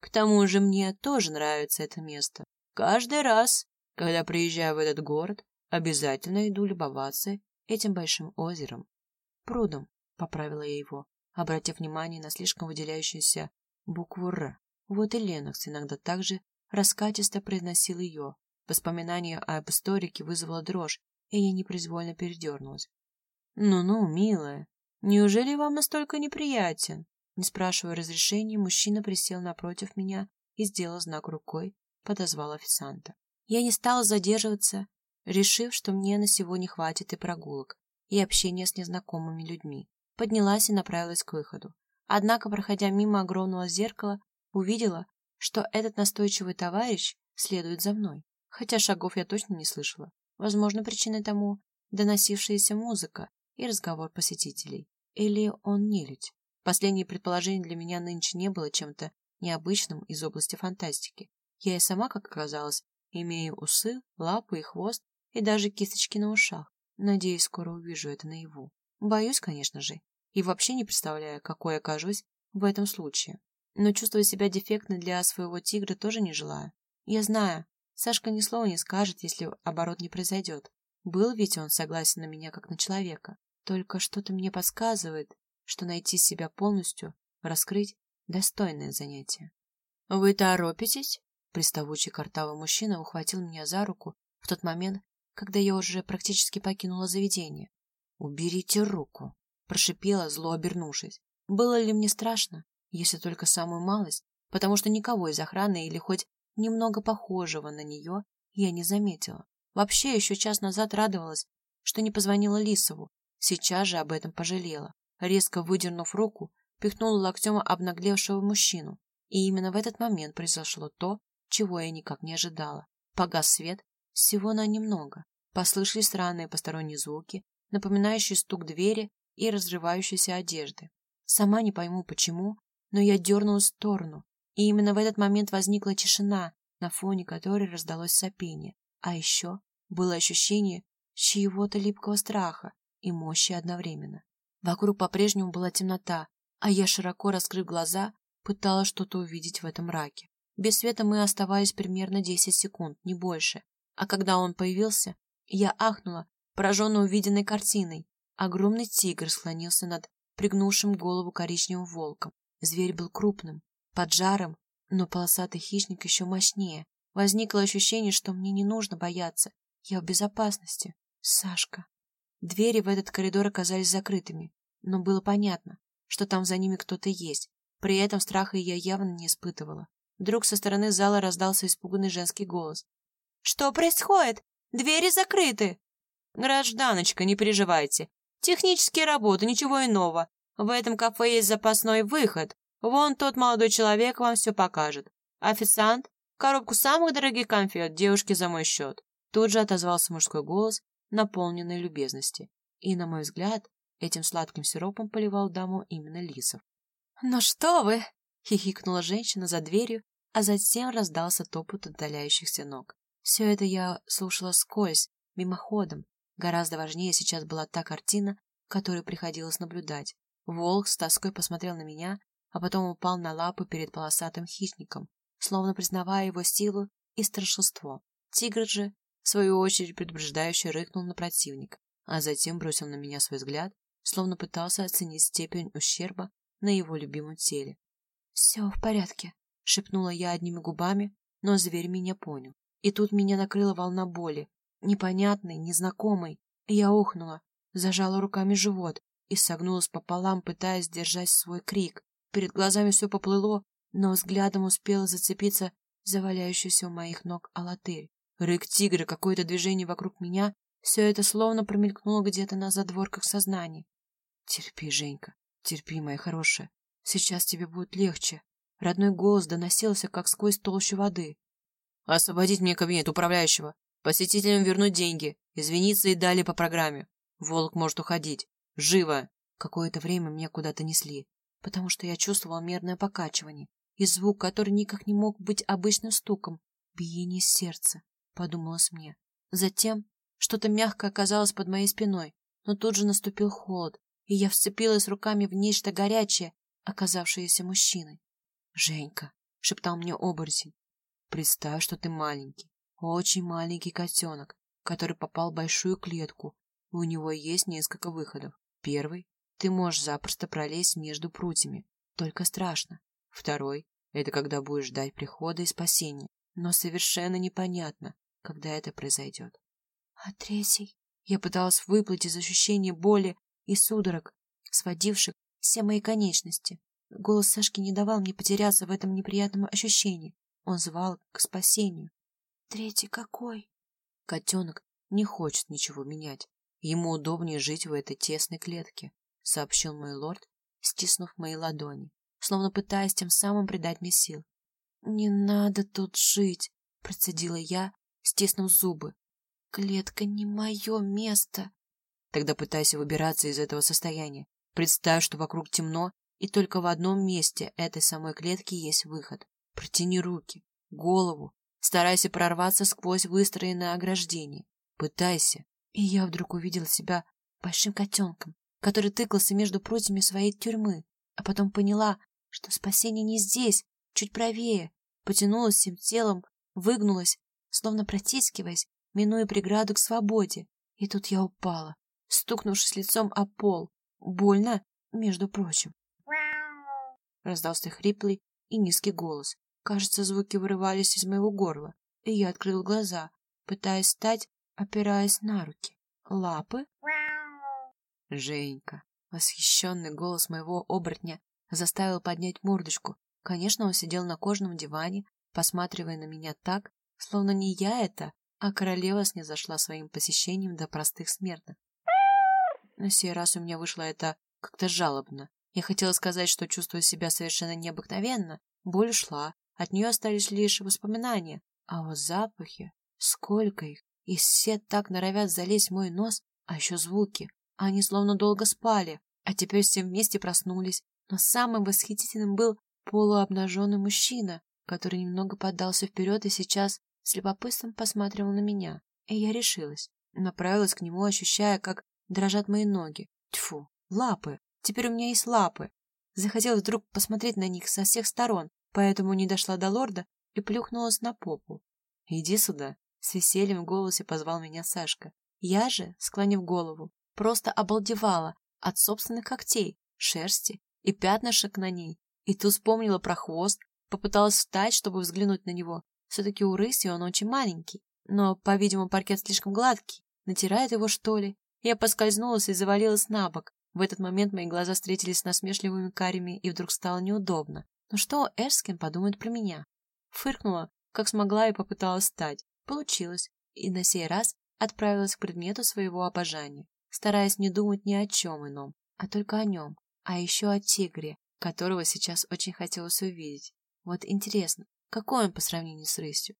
«К тому же мне тоже нравится это место. Каждый раз, когда приезжаю в этот город, обязательно иду любоваться этим большим озером. Прудом, поправила я его, обратив внимание на слишком выделяющуюся букву «Р». Вот и Ленокс иногда также раскатисто произносил ее. Воспоминание об историке вызвало дрожь, и я непроизвольно передернулась. «Ну-ну, милая, неужели вам настолько неприятен?» Не спрашивая разрешения, мужчина присел напротив меня и сделал знак рукой, подозвал официанта. Я не стала задерживаться, решив, что мне на сегодня хватит и прогулок и общения с незнакомыми людьми. Поднялась и направилась к выходу. Однако, проходя мимо огромного зеркала, увидела, что этот настойчивый товарищ следует за мной. Хотя шагов я точно не слышала. Возможно, причиной тому доносившаяся музыка и разговор посетителей. Или он нелюдь. Последнее предположение для меня нынче не было чем-то необычным из области фантастики. Я и сама, как оказалось, имею усы, лапы и хвост, и даже кисточки на ушах. Надеюсь, скоро увижу это наяву. Боюсь, конечно же, и вообще не представляю, какой окажусь в этом случае. Но чувствовать себя дефектной для своего тигра тоже не желаю. Я знаю, Сашка ни слова не скажет, если оборот не произойдет. Был ведь он согласен на меня как на человека. Только что-то мне подсказывает, что найти себя полностью, раскрыть — достойное занятие. — Вы торопитесь? Приставучий картавый мужчина ухватил меня за руку в тот момент, когда я уже практически покинула заведение. «Уберите руку!» — прошипела, зло обернувшись. Было ли мне страшно, если только самую малость, потому что никого из охраны или хоть немного похожего на нее я не заметила. Вообще, еще час назад радовалась, что не позвонила Лисову. Сейчас же об этом пожалела. Резко выдернув руку, пихнула локтем обнаглевшего мужчину. И именно в этот момент произошло то, чего я никак не ожидала. Погас свет, всего на немного. Послышались странные посторонние звуки, напоминающие стук двери и разрывающейся одежды. Сама не пойму почему, но я дернулась в сторону, и именно в этот момент возникла тишина, на фоне которой раздалось сопение. А еще было ощущение чьего-то липкого страха и мощи одновременно. Вокруг по-прежнему была темнота, а я, широко раскрыв глаза, пыталась что-то увидеть в этом мраке. Без света мы оставались примерно 10 секунд, не больше. А когда он появился, я ахнула, пораженная увиденной картиной. Огромный тигр склонился над пригнувшим голову коричневым волком. Зверь был крупным, поджаром, но полосатый хищник еще мощнее. Возникло ощущение, что мне не нужно бояться. Я в безопасности. Сашка. Двери в этот коридор оказались закрытыми, но было понятно, что там за ними кто-то есть. При этом страха я явно не испытывала. Вдруг со стороны зала раздался испуганный женский голос. «Что происходит? Двери закрыты!» «Гражданочка, не переживайте. Технические работы, ничего иного. В этом кафе есть запасной выход. Вон тот молодой человек вам все покажет. Официант, коробку самых дорогих конфет девушке за мой счет. Тут же отозвался мужской голос, наполненный любезности. И, на мой взгляд, этим сладким сиропом поливал даму именно Лисов. «Ну что вы!» — хихикнула женщина за дверью, а затем раздался топот отдаляющихся ног. Все это я слушала скользь, мимоходом. Гораздо важнее сейчас была та картина, которую приходилось наблюдать. Волк с тоской посмотрел на меня, а потом упал на лапы перед полосатым хищником, словно признавая его силу и старшинство. Тигр же, в свою очередь, предупреждающе рыкнул на противника, а затем бросил на меня свой взгляд, словно пытался оценить степень ущерба на его любимом теле. «Все в порядке», — шепнула я одними губами, но зверь меня понял. И тут меня накрыла волна боли, непонятной, незнакомой. Я охнула, зажала руками живот и согнулась пополам, пытаясь держать свой крик. Перед глазами все поплыло, но взглядом успела зацепиться за валяющуюся у моих ног алатырь. Рык тигра, какое-то движение вокруг меня, все это словно промелькнуло где-то на задворках сознания. Терпи, Женька, терпи, моя хорошая. Сейчас тебе будет легче. Родной голос доносился, как сквозь толщу воды. Освободить мне кабинет управляющего. Посетителям вернуть деньги, извиниться и далее по программе. Волк может уходить. Живо! Какое-то время меня куда-то несли потому что я чувствовала мерное покачивание и звук, который никак не мог быть обычным стуком. Биение сердца, подумалось мне. Затем что-то мягкое оказалось под моей спиной, но тут же наступил холод, и я вцепилась руками в нечто горячее, оказавшееся мужчиной. «Женька», — шептал мне оборотень, — «представь, что ты маленький, очень маленький котенок, который попал в большую клетку, и у него есть несколько выходов. Первый ты можешь запросто пролезть между прутьями, только страшно. Второй — это когда будешь ждать прихода и спасения, но совершенно непонятно, когда это произойдет. А третий? Я пыталась выплыть из ощущения боли и судорог, сводивших все мои конечности. Голос Сашки не давал мне потеряться в этом неприятном ощущении. Он звал к спасению. Третий какой? Котенок не хочет ничего менять. Ему удобнее жить в этой тесной клетке сообщил мой лорд, стиснув мои ладони, словно пытаясь тем самым придать мне сил. «Не надо тут жить», — процедила я, стиснув зубы. «Клетка не мое место». Тогда пытайся выбираться из этого состояния. Представь, что вокруг темно, и только в одном месте этой самой клетки есть выход. Протяни руки, голову, старайся прорваться сквозь выстроенное ограждение. Пытайся. И я вдруг увидела себя большим котенком, который тыкался между прутьями своей тюрьмы, а потом поняла, что спасение не здесь, чуть правее, потянулась всем телом, выгнулась, словно протискиваясь, минуя преграду к свободе. И тут я упала, стукнувшись лицом о пол. Больно, между прочим. Раздался хриплый и низкий голос. Кажется, звуки вырывались из моего горла, и я открыл глаза, пытаясь встать, опираясь на руки. Лапы? Женька. Восхищенный голос моего оборотня заставил поднять мордочку. Конечно, он сидел на кожаном диване, посматривая на меня так, словно не я это, а королева снизошла своим посещением до простых смертных. На сей раз у меня вышло это как-то жалобно. Я хотела сказать, что чувствую себя совершенно необыкновенно. Боль ушла, от нее остались лишь воспоминания. А вот запахи, сколько их, и все так норовят залезть в мой нос, а еще звуки. Они словно долго спали, а теперь все вместе проснулись. Но самым восхитительным был полуобнаженный мужчина, который немного поддался вперед и сейчас с любопытством посматривал на меня. И я решилась. Направилась к нему, ощущая, как дрожат мои ноги. Тьфу, лапы. Теперь у меня есть лапы. Захотелось вдруг посмотреть на них со всех сторон, поэтому не дошла до лорда и плюхнулась на попу. «Иди сюда», — с весельем в голосе позвал меня Сашка. Я же, склонив голову, просто обалдевала от собственных когтей, шерсти и пятнышек на ней. И тут вспомнила про хвост, попыталась встать, чтобы взглянуть на него. Все-таки у рыси он очень маленький, но, по-видимому, паркет слишком гладкий. Натирает его, что ли? Я поскользнулась и завалилась на бок. В этот момент мои глаза встретились с насмешливыми карями, и вдруг стало неудобно. Ну что Эрскин подумает про меня? Фыркнула, как смогла, и попыталась встать. Получилось. И на сей раз отправилась к предмету своего обожания, стараясь не думать ни о чем ином, а только о нем, а еще о тигре, которого сейчас очень хотелось увидеть. Вот интересно, какой он по сравнению с рысью?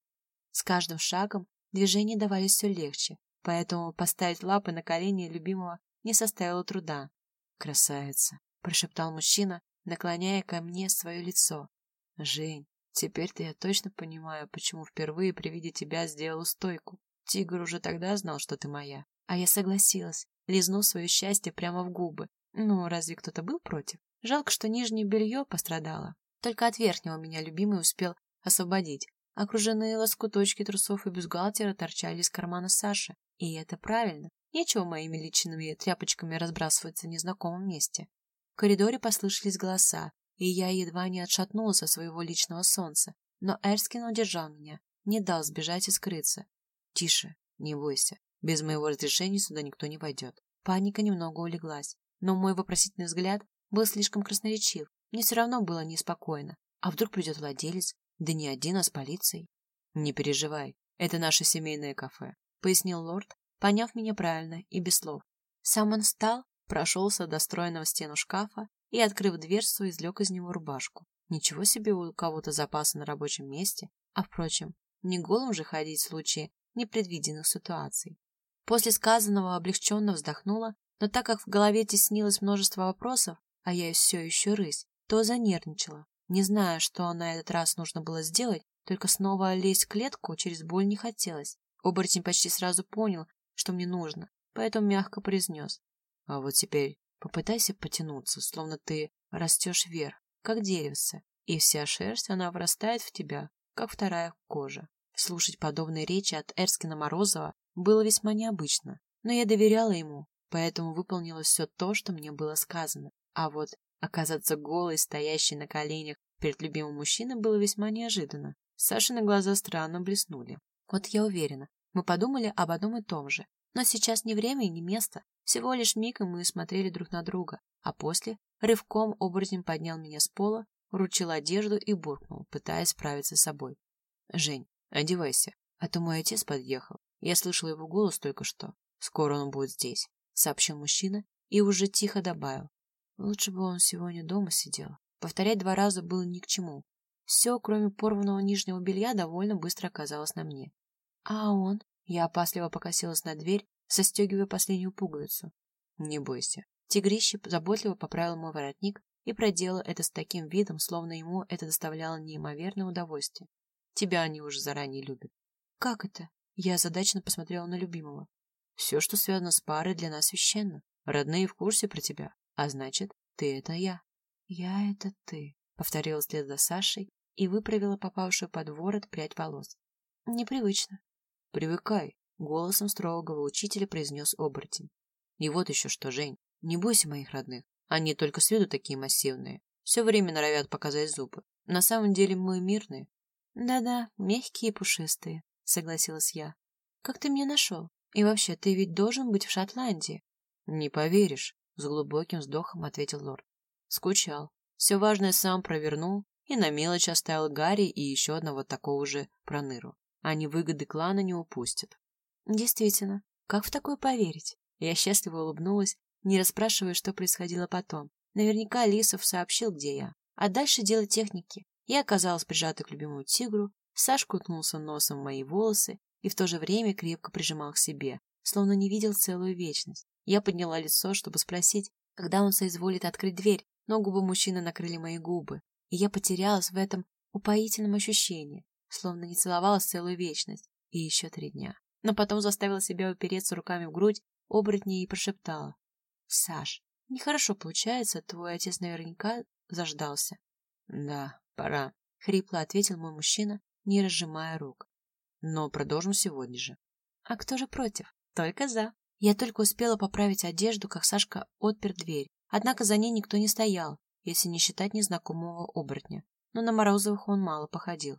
С каждым шагом движения давались все легче, поэтому поставить лапы на колени любимого не составило труда. «Красавица!» — прошептал мужчина, наклоняя ко мне свое лицо. «Жень, теперь-то я точно понимаю, почему впервые при виде тебя сделал стойку. Тигр уже тогда знал, что ты моя. А я согласилась, лизнув свое счастье прямо в губы. Ну, разве кто-то был против? Жалко, что нижнее белье пострадало. Только от верхнего меня любимый успел освободить. Окруженные лоскуточки трусов и бюстгальтера торчали из кармана Саши. И это правильно. Нечего моими личными тряпочками разбрасываться в незнакомом месте. В коридоре послышались голоса, и я едва не отшатнулась от своего личного солнца. Но Эрскин удержал меня, не дал сбежать и скрыться. «Тише, не бойся. Без моего разрешения сюда никто не войдет». Паника немного улеглась, но мой вопросительный взгляд был слишком красноречив. Мне все равно было неспокойно. А вдруг придет владелец? Да не один, а с полицией. Не переживай, это наше семейное кафе, пояснил лорд, поняв меня правильно и без слов. Сам он встал, прошелся до стройного стену шкафа и, открыв дверцу, извлек из него рубашку. Ничего себе у кого-то запасы на рабочем месте. А, впрочем, не голым же ходить в случае непредвиденных ситуаций. После сказанного облегченно вздохнула, но так как в голове теснилось множество вопросов, а я все еще рысь, то занервничала. Не зная, что на этот раз нужно было сделать, только снова лезть в клетку через боль не хотелось. Оборотень почти сразу понял, что мне нужно, поэтому мягко произнес. А вот теперь попытайся потянуться, словно ты растешь вверх, как деревце, и вся шерсть, она вырастает в тебя, как вторая кожа. Слушать подобные речи от Эрскина Морозова было весьма необычно, но я доверяла ему, поэтому выполнила все то, что мне было сказано. А вот оказаться голой, стоящей на коленях перед любимым мужчиной, было весьма неожиданно. Сашины глаза странно блеснули. Вот я уверена, мы подумали об одном и том же. Но сейчас не время и не место. Всего лишь миг, и мы смотрели друг на друга. А после рывком оборотень поднял меня с пола, вручил одежду и буркнул, пытаясь справиться с собой. «Жень, одевайся, а то мой отец подъехал. Я слышал его голос только что. Скоро он будет здесь», — сообщил мужчина и уже тихо добавил. «Лучше бы он сегодня дома сидел». Повторять два раза было ни к чему. Все, кроме порванного нижнего белья, довольно быстро оказалось на мне. А он? Я опасливо покосилась на дверь, застегивая последнюю пуговицу. Не бойся. Тигрище заботливо поправил мой воротник и проделал это с таким видом, словно ему это доставляло неимоверное удовольствие. Тебя они уже заранее любят. Как это? Я озадаченно посмотрела на любимого. Все, что связано с парой, для нас священно. Родные в курсе про тебя, а значит, ты — это я. Я — это ты, — повторила вслед за Сашей и выправила попавшую под ворот прядь волос. Непривычно.
Привыкай, голосом строгого учителя произнес оборотень. И вот еще что, Жень, не бойся моих родных. Они только с виду такие массивные. Все время норовят показать зубы. На самом деле мы мирные.
Да-да, мягкие и пушистые, согласилась я. Как ты меня нашел? И вообще, ты ведь должен быть в Шотландии.
Не поверишь, с глубоким вздохом ответил лорд. Скучал. Все важное сам провернул и на мелочь оставил Гарри и еще одного такого же проныру. Они выгоды клана не упустят.
Действительно, как в такое поверить? Я счастливо улыбнулась, не расспрашивая, что происходило потом. Наверняка Лисов сообщил, где я. А дальше дело техники. Я оказалась прижата к любимому тигру, Сашка уткнулся носом в мои волосы и в то же время крепко прижимал к себе, словно не видел целую вечность. Я подняла лицо, чтобы спросить, когда он соизволит открыть дверь, но губы мужчины накрыли мои губы, и я потерялась в этом упоительном ощущении, словно не целовалась целую вечность и еще три дня. Но потом заставила себя упереться руками в грудь оборотня и прошептала. «Саш, нехорошо получается, твой отец наверняка заждался».
«Да, пора», —
хрипло ответил мой мужчина, не разжимая рук.
«Но продолжим сегодня же».
«А кто же против? Только за». Я только успела поправить одежду, как Сашка отпер дверь. Однако за ней никто не стоял, если не считать незнакомого оборотня. Но на Морозовых он мало походил.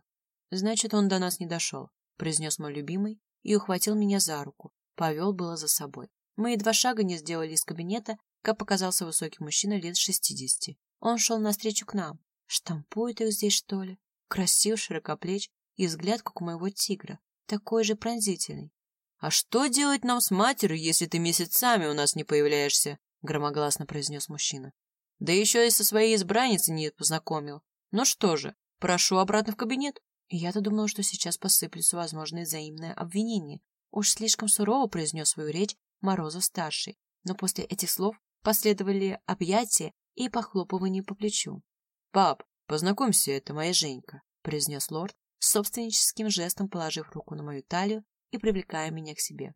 «Значит, он до нас не дошел», — произнес мой любимый и ухватил меня за руку. Повел было за собой. Мы и два шага не сделали из кабинета, как показался высокий мужчина лет шестидесяти.
Он шел навстречу к нам. Штампует их здесь, что ли? Красив, широкоплеч и взгляд, как у моего тигра. Такой же пронзительный.
«А что делать нам с матерью, если ты месяцами у нас не появляешься?» — громогласно произнес мужчина. «Да еще и со своей избранницей не познакомил. Ну что же, прошу обратно в кабинет».
Я-то думала, что сейчас посыплются возможные взаимные обвинения. Уж слишком сурово произнес свою речь Морозов-старший, но после этих слов последовали объятия и похлопывание по плечу.
«Пап, познакомься, это моя Женька», — произнес лорд,
собственническим жестом положив руку на мою талию и привлекая меня к себе.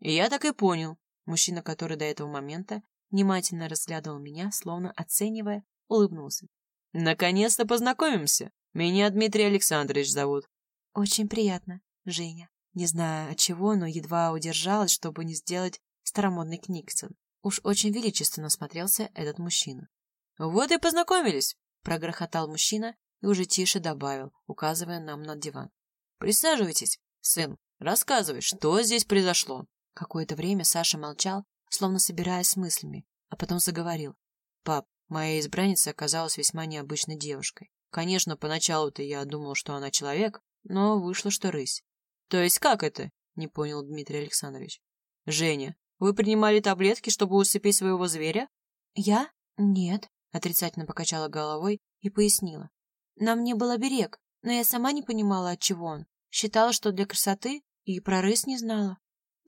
Я так и понял. Мужчина, который до этого момента внимательно разглядывал меня, словно оценивая, улыбнулся. Наконец-то познакомимся. Меня Дмитрий Александрович зовут.
Очень приятно, Женя. Не знаю от чего, но едва удержалась, чтобы не сделать старомодный Книксон. Уж очень величественно смотрелся этот мужчина.
Вот и познакомились, прогрохотал мужчина и уже тише добавил, указывая нам на диван. Присаживайтесь, сын, рассказывай, что здесь произошло.
Какое-то время Саша молчал, словно собираясь с мыслями, а потом заговорил.
Пап, моя избранница оказалась весьма необычной девушкой. Конечно, поначалу-то я думал, что она человек, но вышло, что рысь. То есть как это? Не понял Дмитрий Александрович. Женя, вы принимали таблетки, чтобы усыпить своего зверя?
Я? Нет, отрицательно покачала головой и пояснила. На мне был оберег, но я сама не понимала, от чего он. Считала, что для красоты, и про рыс не знала.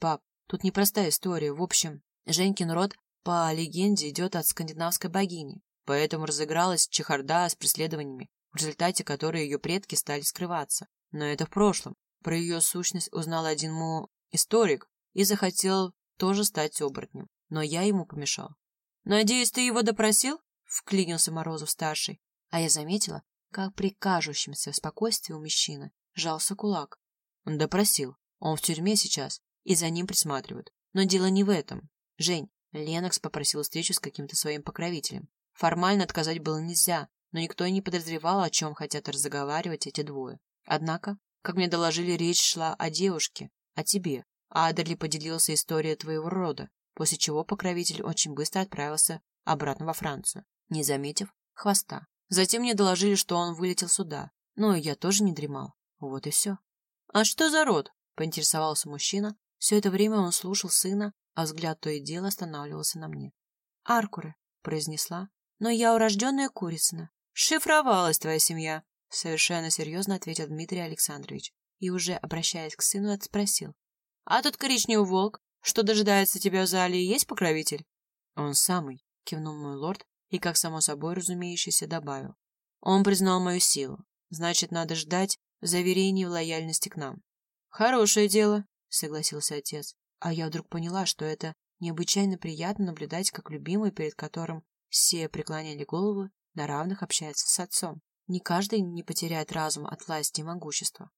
Пап, тут непростая история. В общем, Женькин род, по легенде, идет от скандинавской богини, поэтому разыгралась чехарда с преследованиями, в результате которой ее предки стали скрываться. Но это в прошлом. Про ее сущность узнал один му историк и захотел тоже стать оборотнем, но я ему помешал. «Надеюсь, ты его допросил?» — вклинился Морозов-старший, а я заметила, как при кажущемся спокойствии у мужчины жался кулак. Допросил. Он в тюрьме сейчас, и за ним присматривают. Но дело не в этом. Жень, Ленокс попросил встречу с каким-то своим покровителем. Формально отказать было нельзя, но никто и не подозревал, о чем хотят разговаривать эти двое. Однако, как мне доложили, речь шла о девушке, о тебе. А Адерли поделился историей твоего рода, после чего покровитель очень быстро отправился обратно во Францию, не заметив хвоста. Затем мне доложили, что он вылетел сюда. Ну, и я тоже не дремал. Вот и все. «А что за род?» — поинтересовался мужчина. Все это время он слушал сына, а взгляд то и дело останавливался на мне.
«Аркуры», — произнесла. «Но я урожденная Курицына».
«Шифровалась твоя семья», — совершенно серьезно ответил Дмитрий Александрович. И уже, обращаясь к сыну, спросил. «А тот коричневый волк, что дожидается тебя в зале, есть покровитель?» «Он самый», — кивнул мой лорд, и, как само собой разумеющееся, добавил. Он признал мою силу. Значит, надо ждать заверений в лояльности к нам. Хорошее дело, согласился отец. А я вдруг поняла, что это необычайно приятно наблюдать, как любимый, перед которым все преклоняли голову, на равных общается с отцом. Не каждый не потеряет разум от власти и могущества.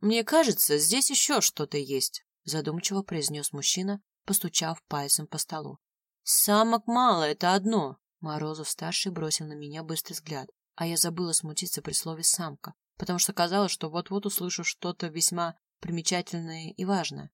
«Мне кажется, здесь еще что-то есть», — задумчиво произнес мужчина, постучав пальцем по столу. «Самок мало, это одно». Морозов-старший бросил на меня быстрый взгляд, а я забыла смутиться при слове «самка», потому что казалось, что вот-вот услышу что-то весьма примечательное и важное.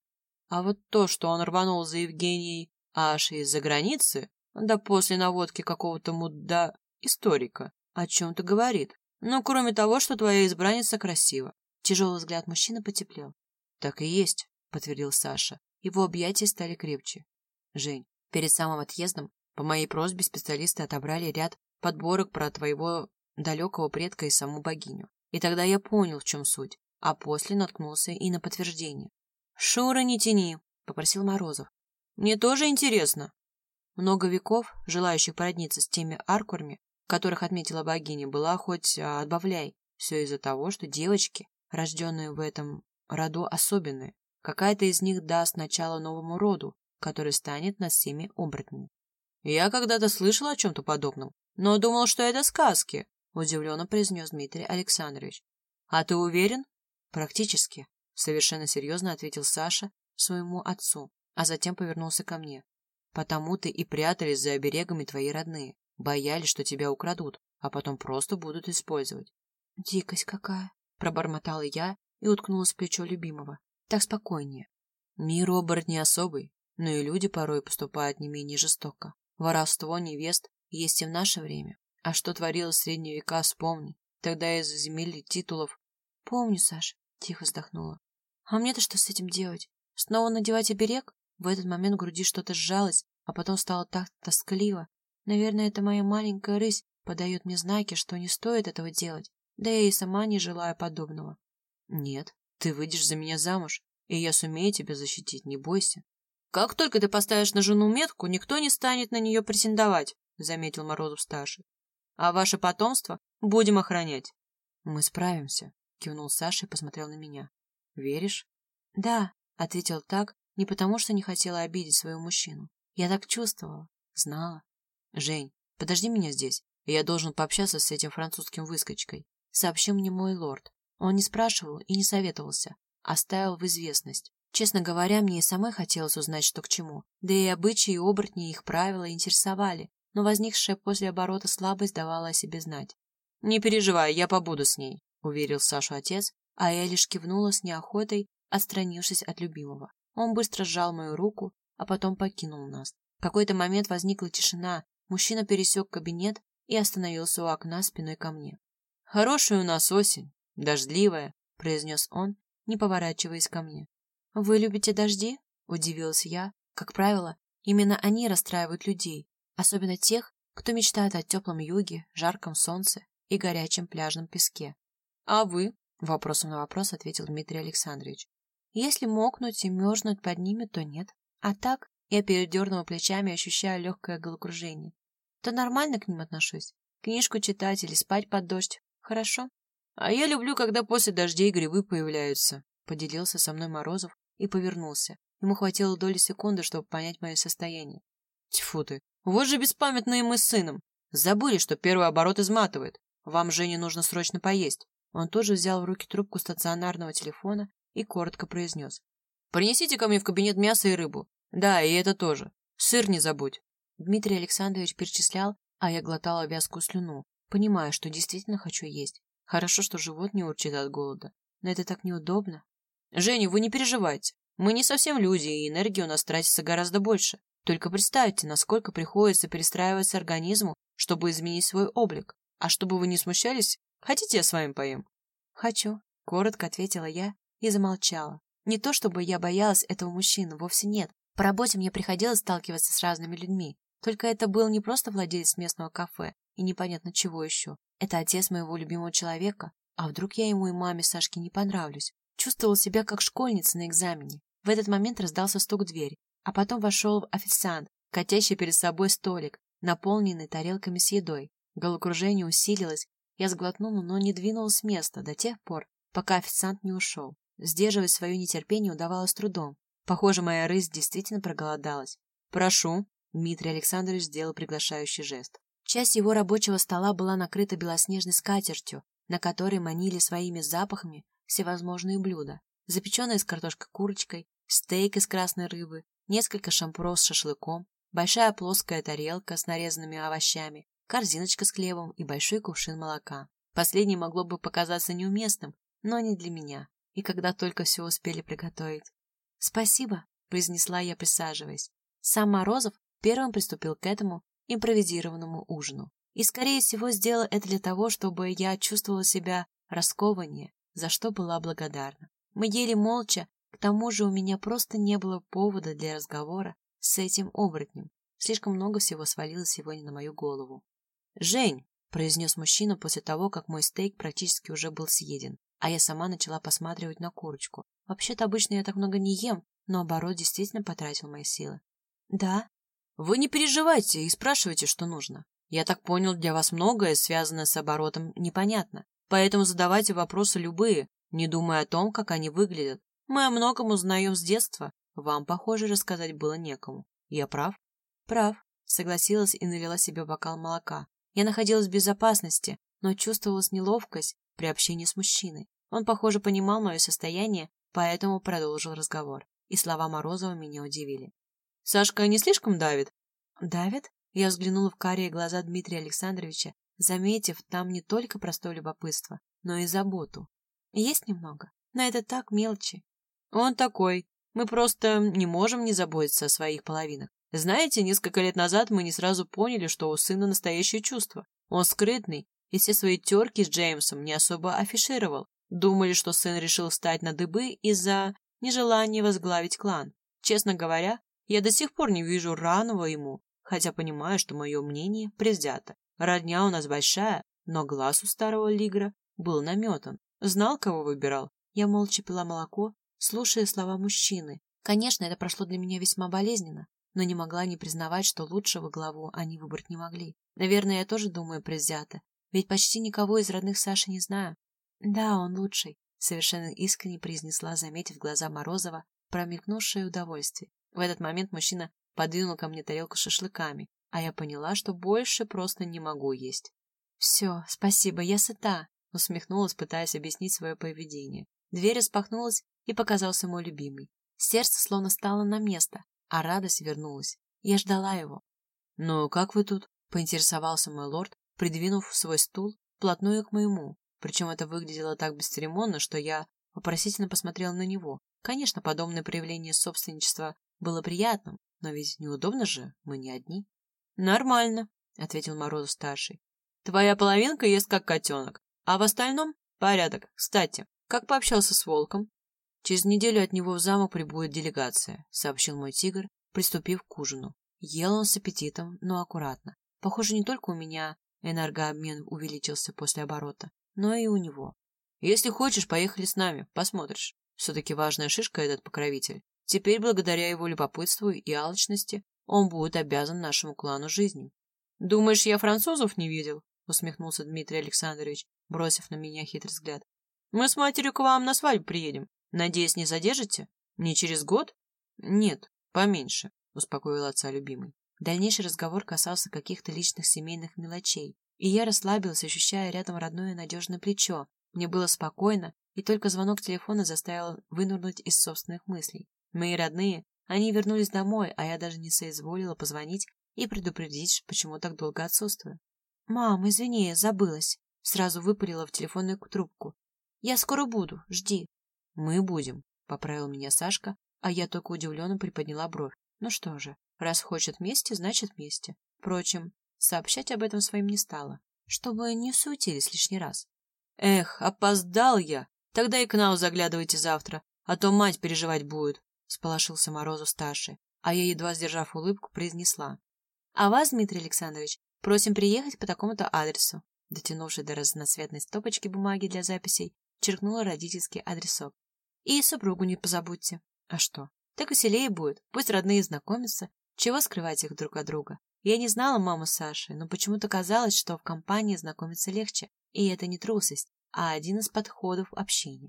А вот то, что он рванул за Евгенией аж из-за границы, да после наводки какого-то муда историка, о чем-то говорит. Ну, кроме того, что твоя избранница красива. Тяжелый взгляд мужчины потеплел. Так и есть, подтвердил Саша. Его объятия стали крепче. Жень, перед самым отъездом по моей просьбе специалисты отобрали ряд подборок про твоего далекого предка и саму богиню. И тогда я понял, в чем суть, а после наткнулся и на подтверждение. «Шура, не тяни», — попросил Морозов. «Мне тоже интересно». Много веков, желающих породниться с теми аркурами, которых отметила богиня, была хоть а, отбавляй. Все из-за того, что девочки, рожденные в этом роду, особенные. Какая-то из них даст начало новому роду, который станет над всеми оборотнями. Я когда-то слышал о чем-то подобном, но думал, что это сказки, удивленно произнес Дмитрий Александрович. А ты уверен? Практически, совершенно серьезно ответил Саша своему отцу, а затем повернулся ко мне. Потому ты и прятались за оберегами твои родные. Боялись, что тебя украдут, а потом просто будут использовать. Дикость какая! Пробормотала я и уткнулась в плечо любимого. Так спокойнее. Мир оборот не особый, но и люди порой поступают не менее жестоко. Воровство невест есть и в наше время. А что творилось в средние века, вспомни. Тогда из-за земель титулов... Помню, Саш, тихо вздохнула. А мне-то что с этим делать? Снова надевать оберег? В этот момент в груди что-то сжалось, а потом стало так тоскливо, Наверное, это моя маленькая рысь подает мне знаки, что не стоит этого делать, да я и сама не желаю подобного. Нет, ты выйдешь за меня замуж, и я сумею тебя защитить, не бойся. Как только ты поставишь на жену метку, никто не станет на нее претендовать, заметил Морозов-старший. А ваше потомство будем охранять. Мы справимся, кивнул Саша и посмотрел на меня. Веришь? Да, ответил так, не потому что не хотела обидеть своего мужчину. Я так чувствовала, знала. «Жень, подожди меня здесь. Я должен пообщаться с этим французским выскочкой», — сообщил мне мой лорд. Он не спрашивал и не советовался, оставил в известность. Честно говоря, мне и самой хотелось узнать, что к чему. Да и обычаи и оборотни их правила интересовали, но возникшая после оборота слабость давала о себе знать. «Не переживай, я побуду с ней», — уверил Сашу отец, а я лишь кивнула с неохотой, отстранившись от любимого. Он быстро сжал мою руку, а потом покинул нас. В какой-то момент возникла тишина, Мужчина пересек кабинет и остановился у окна спиной ко мне. «Хорошая у нас осень, дождливая», — произнес он, не поворачиваясь ко мне. «Вы любите дожди?» — удивилась я. Как правило, именно они расстраивают людей, особенно тех, кто мечтает о теплом юге, жарком солнце и горячем пляжном песке. «А вы?» — вопросом на вопрос ответил Дмитрий Александрович. «Если мокнуть и мерзнуть под ними, то нет. А так я передернула плечами, ощущая легкое головокружение то нормально к ним отношусь. Книжку читать или спать под дождь. Хорошо? А я люблю, когда после дождей грибы появляются, поделился со мной Морозов и повернулся. Ему хватило доли секунды, чтобы понять мое состояние. Тьфу ты, вот же беспамятные мы с сыном. Забыли, что первый оборот изматывает. Вам, Жене, нужно срочно поесть. Он тоже взял в руки трубку стационарного телефона и коротко произнес. Принесите ко мне в кабинет мясо и рыбу. Да, и это тоже. Сыр не забудь. Дмитрий Александрович перечислял, а я глотала вязкую слюну, понимая, что действительно хочу есть. Хорошо, что живот не урчит от голода. Но это так неудобно. Женя, вы не переживайте. Мы не совсем люди, и энергии у нас тратится гораздо больше. Только представьте, насколько приходится перестраиваться организму, чтобы изменить свой облик. А чтобы вы не смущались, хотите я с вами поем? Хочу, коротко ответила я и замолчала. Не то чтобы я боялась этого мужчины, вовсе нет. По работе мне приходилось сталкиваться с разными людьми, только это был не просто владелец местного кафе и непонятно чего еще. Это отец моего любимого человека. А вдруг я ему и маме Сашки не понравлюсь? Чувствовал себя как школьница на экзамене. В этот момент раздался стук в дверь, а потом вошел официант, катящий перед собой столик, наполненный тарелками с едой. Головокружение усилилось. Я сглотнула, но не двинулась с места до тех пор, пока официант не ушел. Сдерживать свое нетерпение удавалось трудом. Похоже, моя рысь действительно проголодалась. «Прошу», Дмитрий Александрович сделал приглашающий жест. Часть его рабочего стола была накрыта белоснежной скатертью, на которой манили своими запахами
всевозможные блюда. Запеченная с картошкой курочкой, стейк из красной рыбы, несколько шампуро с шашлыком, большая плоская тарелка с нарезанными овощами, корзиночка с хлебом и большой кувшин молока. Последнее могло бы показаться неуместным, но не для меня. И когда только все успели приготовить. «Спасибо», — произнесла я, присаживаясь. Сам Морозов первым приступил к этому импровизированному ужину. И, скорее всего, сделал это для того, чтобы я чувствовала себя раскованнее, за что была благодарна. Мы ели молча, к тому же у меня просто не было повода для разговора с этим оборотнем. Слишком много всего свалилось сегодня на мою голову. «Жень!» — произнес мужчина после того, как мой стейк практически уже был съеден, а я сама начала посматривать на курочку. Вообще-то обычно я так много не ем, но оборот действительно потратил мои силы. «Да?» «Вы не переживайте и спрашивайте, что нужно. Я так понял, для вас многое, связанное с оборотом, непонятно. Поэтому задавайте вопросы любые, не думая о том, как они выглядят. Мы о многом узнаем с детства. Вам, похоже, рассказать было некому. Я прав? Прав. Согласилась и налила себе бокал молока. Я находилась в безопасности, но чувствовалась неловкость при общении с мужчиной. Он, похоже, понимал мое состояние, поэтому продолжил разговор. И слова Морозова меня удивили. «Сашка не слишком давит?» «Давит?» Я взглянула в карие глаза Дмитрия Александровича, заметив там не только простое любопытство, но и заботу. Есть немного, но это так мелочи. Он такой. Мы просто не можем не заботиться о своих половинах. Знаете, несколько лет назад мы не сразу поняли, что у сына настоящее чувство. Он скрытный, и все свои терки с Джеймсом не особо афишировал. Думали, что сын решил встать на дыбы из-за нежелания возглавить клан. Честно говоря, я до сих пор не вижу раного ему, хотя понимаю, что мое мнение предвзято. Родня у нас большая, но глаз у старого лигра был наметан. Знал, кого выбирал. Я молча пила молоко, слушая слова мужчины. Конечно, это прошло для меня весьма болезненно, но не могла не признавать, что лучшего главу они выбрать не могли. Наверное, я тоже думаю предвзято, ведь почти никого из родных Саши не знаю. Да, он лучший, совершенно искренне произнесла, заметив глаза Морозова, промелькнувшее удовольствие. В этот момент мужчина подвинул ко мне тарелку с шашлыками, а я поняла, что больше просто не могу есть. «Все, спасибо, я сыта», — усмехнулась, пытаясь объяснить свое поведение. Дверь распахнулась, и показался мой любимый. Сердце словно стало на место, а радость вернулась. Я ждала его. «Ну, как вы тут?» — поинтересовался мой лорд, придвинув свой стул вплотную к моему. Причем это выглядело так бесцеремонно, что я вопросительно посмотрела на него. Конечно, подобное проявление собственничества было приятным, но ведь неудобно же, мы не одни. «Нормально», — ответил Морозов-старший. «Твоя половинка ест как котенок, а в остальном порядок. Кстати, как пообщался с волком?» «Через неделю от него в замок прибудет делегация», — сообщил мой тигр, приступив к ужину. Ел он с аппетитом, но аккуратно. Похоже, не только у меня энергообмен увеличился после оборота, но и у него. «Если хочешь, поехали с нами, посмотришь. Все-таки важная шишка этот покровитель. Теперь, благодаря его любопытству и алчности, он будет обязан нашему клану жизнью. «Думаешь, я французов не видел?» — усмехнулся Дмитрий Александрович, бросив на меня хитрый взгляд. «Мы с матерью к вам на свадьбу приедем. Надеюсь, не задержите? Не через год?» «Нет, поменьше», — успокоил отца любимый. Дальнейший разговор касался каких-то личных семейных мелочей, и я расслабилась, ощущая рядом родное надежное плечо. Мне было спокойно, и только звонок телефона заставил вынырнуть из собственных мыслей. Мои родные они вернулись домой, а я даже не соизволила позвонить и предупредить, почему так долго отсутствую. «Мам, извини, забылась». Сразу выпалила в телефонную трубку. «Я скоро буду, жди». «Мы будем», — поправил меня Сашка, а я только удивленно приподняла бровь. Ну что же, раз хочет вместе, значит вместе. Впрочем, сообщать об этом своим не стала, чтобы не суетились лишний раз. «Эх, опоздал я! Тогда и к нам заглядывайте завтра, а то мать переживать будет», сполошился Морозов-старший, а я, едва сдержав улыбку, произнесла. «А вас, Дмитрий Александрович, просим приехать по такому-то адресу». Дотянувшись до разноцветной стопочки бумаги для записей, черкнула родительский адресок. «И супругу не позабудьте». «А что? Так веселее будет. Пусть родные знакомятся. Чего скрывать их друг от друга? Я не знала маму Саши, но почему-то казалось, что в компании знакомиться легче. И это не трусость, а один из подходов общения.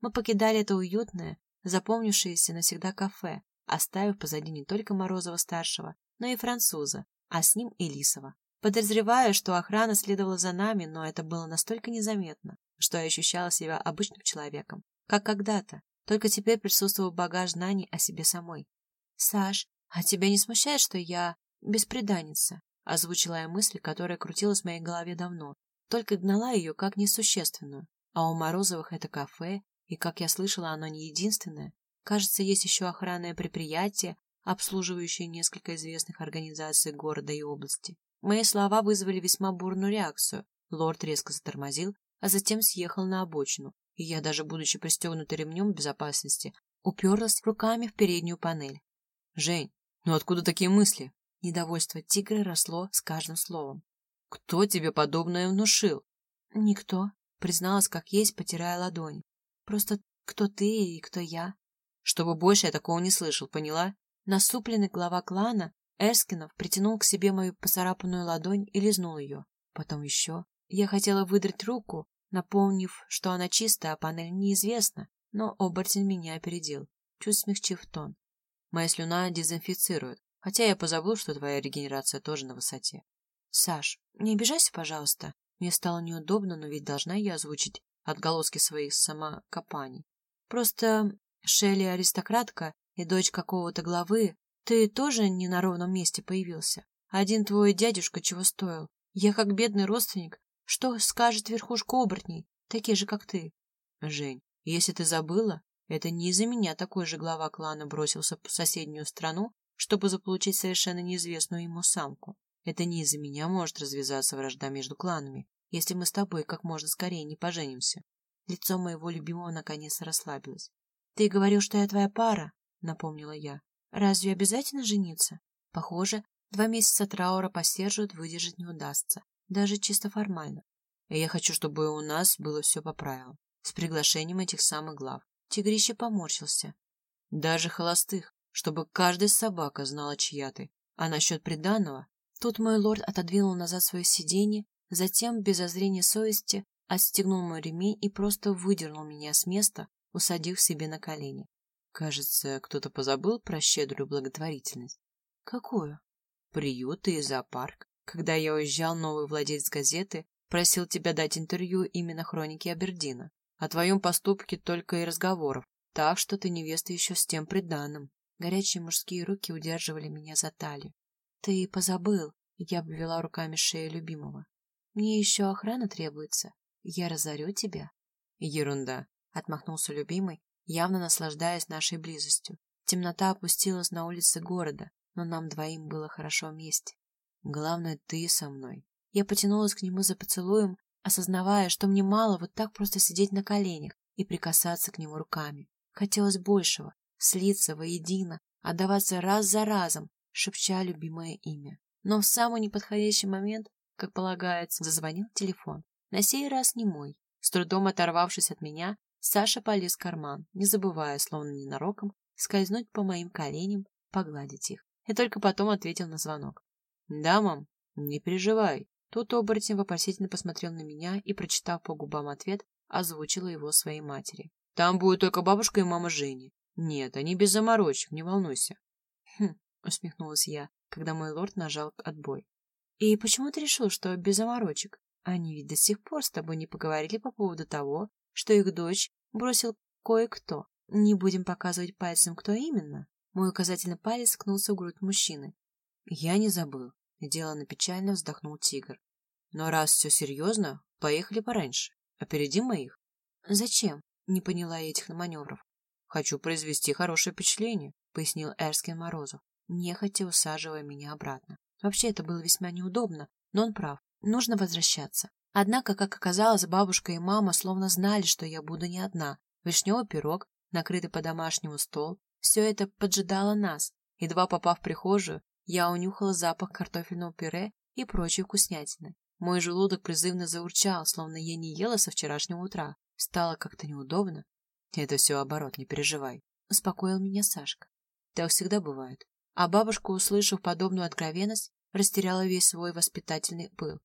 Мы покидали это уютное, запомнившееся навсегда кафе, оставив позади не только Морозова-старшего, но и француза, а с ним и Лисова. Подозреваю, что охрана следовала за нами, но это было настолько незаметно. что я ощущала себя обычным человеком, как когда-то, только теперь присутствовал багаж знаний о себе самой. «Саш, а тебя не смущает, что я беспреданница?» Озвучила я мысль, которая крутилась в моей голове давно, только гнала ее как несущественную. А у Морозовых это кафе, и, как я слышала, оно не единственное. Кажется, есть еще охранное предприятие, обслуживающее несколько известных организаций города и области. Мои слова вызвали весьма бурную реакцию. Лорд резко затормозил, а затем съехал на обочину, и я, даже будучи пристегнутой ремнем безопасности, уперлась руками в переднюю панель. «Жень, ну откуда такие мысли?» Недовольство тигра росло с каждым словом. «Кто тебе подобное внушил?» «Никто», — призналась, как есть, потирая ладонь. «Просто кто ты и кто я?» «Чтобы больше я такого не слышал, поняла?» Насупленный глава клана Эрскинов притянул к себе мою поцарапанную ладонь и лизнул ее. Потом еще. Я хотела выдрать руку, напомнив, что она чистая, а панель неизвестна, но оборотень меня опередил, чуть смягчив тон. Моя слюна дезинфицирует, хотя я позабыл, что твоя регенерация тоже на высоте. Саш, не обижайся, пожалуйста. Мне стало неудобно, но ведь должна я озвучить отголоски своих самокопаний. Просто Шелли аристократка и дочь какого-то главы. Ты тоже не на ровном месте появился. Один твой дядюшка чего стоил. Я как бедный родственник. Что скажет верхушка оборотней, такие же, как ты? Жень, если ты забыла, это не из-за меня такой же глава клана бросился в соседнюю страну, чтобы заполучить совершенно неизвестную ему самку. Это не из-за меня может развязаться вражда между кланами, если мы с тобой как можно скорее не поженимся. Лицо моего любимого наконец расслабилось. — Ты говорил, что я твоя пара, — напомнила я. — Разве обязательно жениться? Похоже, два месяца траура по Сержу выдержать не удастся, даже чисто формально. И я хочу, чтобы у нас было все по правилам, с приглашением этих самых глав. Тигрище поморщился. Даже холостых, чтобы каждая собака знала, чья ты. А насчет приданного Тут мой лорд отодвинул назад свое сиденье, затем, без озрения совести, отстегнул мой ремень и просто выдернул меня с места, усадив себе на колени. Кажется, кто-то позабыл про щедрую благотворительность. Какую? Приют и зоопарк. Когда я уезжал, новый владелец газеты просил тебя дать интервью именно хронике Абердина. О твоем поступке только и разговоров, так что ты невеста еще с тем приданным. Горячие мужские руки удерживали меня за талию. Ты позабыл. Я обвела руками шею любимого. Мне еще охрана требуется. Я разорю тебя. Ерунда. Отмахнулся любимый, явно наслаждаясь нашей близостью. Темнота опустилась на улицы города, но нам двоим было хорошо вместе. Главное, ты со мной. Я потянулась к нему за поцелуем, осознавая, что мне мало вот так просто сидеть на коленях и прикасаться к нему руками. Хотелось большего, слиться воедино, отдаваться раз за разом, шепча любимое имя. Но в самый неподходящий момент, как полагается, зазвонил телефон. На сей раз не мой. С трудом оторвавшись от меня, Саша полез в карман, не забывая, словно ненароком, скользнуть по моим коленям, погладить их. И только потом ответил на звонок. «Да, мам, не переживай». Тут оборотень вопросительно посмотрел на меня и, прочитав по губам ответ, озвучила его своей матери. «Там будет только бабушка и мама Жени. Нет, они без заморочек, не волнуйся». Хм, усмехнулась я, когда мой лорд нажал отбой. И почему ты решил, что без заморочек? Они ведь до сих пор с тобой не поговорили по поводу того, что их дочь бросил кое-кто. Не будем показывать пальцем, кто именно. Мой указательный палец скнулся в грудь мужчины. Я не забыл. Делано печально вздохнул тигр. Но раз все серьезно, поехали пораньше. Опередим моих. Зачем? Не поняла я этих маневров. Хочу произвести хорошее впечатление, пояснил Эрскин Морозов нехотя усаживая меня обратно. Вообще это было весьма неудобно, но он прав. Нужно возвращаться. Однако, как оказалось, бабушка и мама словно знали, что я буду не одна. Вишневый пирог, накрытый по-домашнему стол, все это поджидало нас. Едва попав в прихожую, я унюхала запах картофельного пюре и прочей вкуснятины. Мой желудок призывно заурчал, словно я не ела со вчерашнего утра. Стало как-то неудобно. Это все оборот, не переживай. Успокоил меня Сашка. Так всегда бывает. А бабушка, услышав подобную откровенность, растеряла весь свой воспитательный пыл.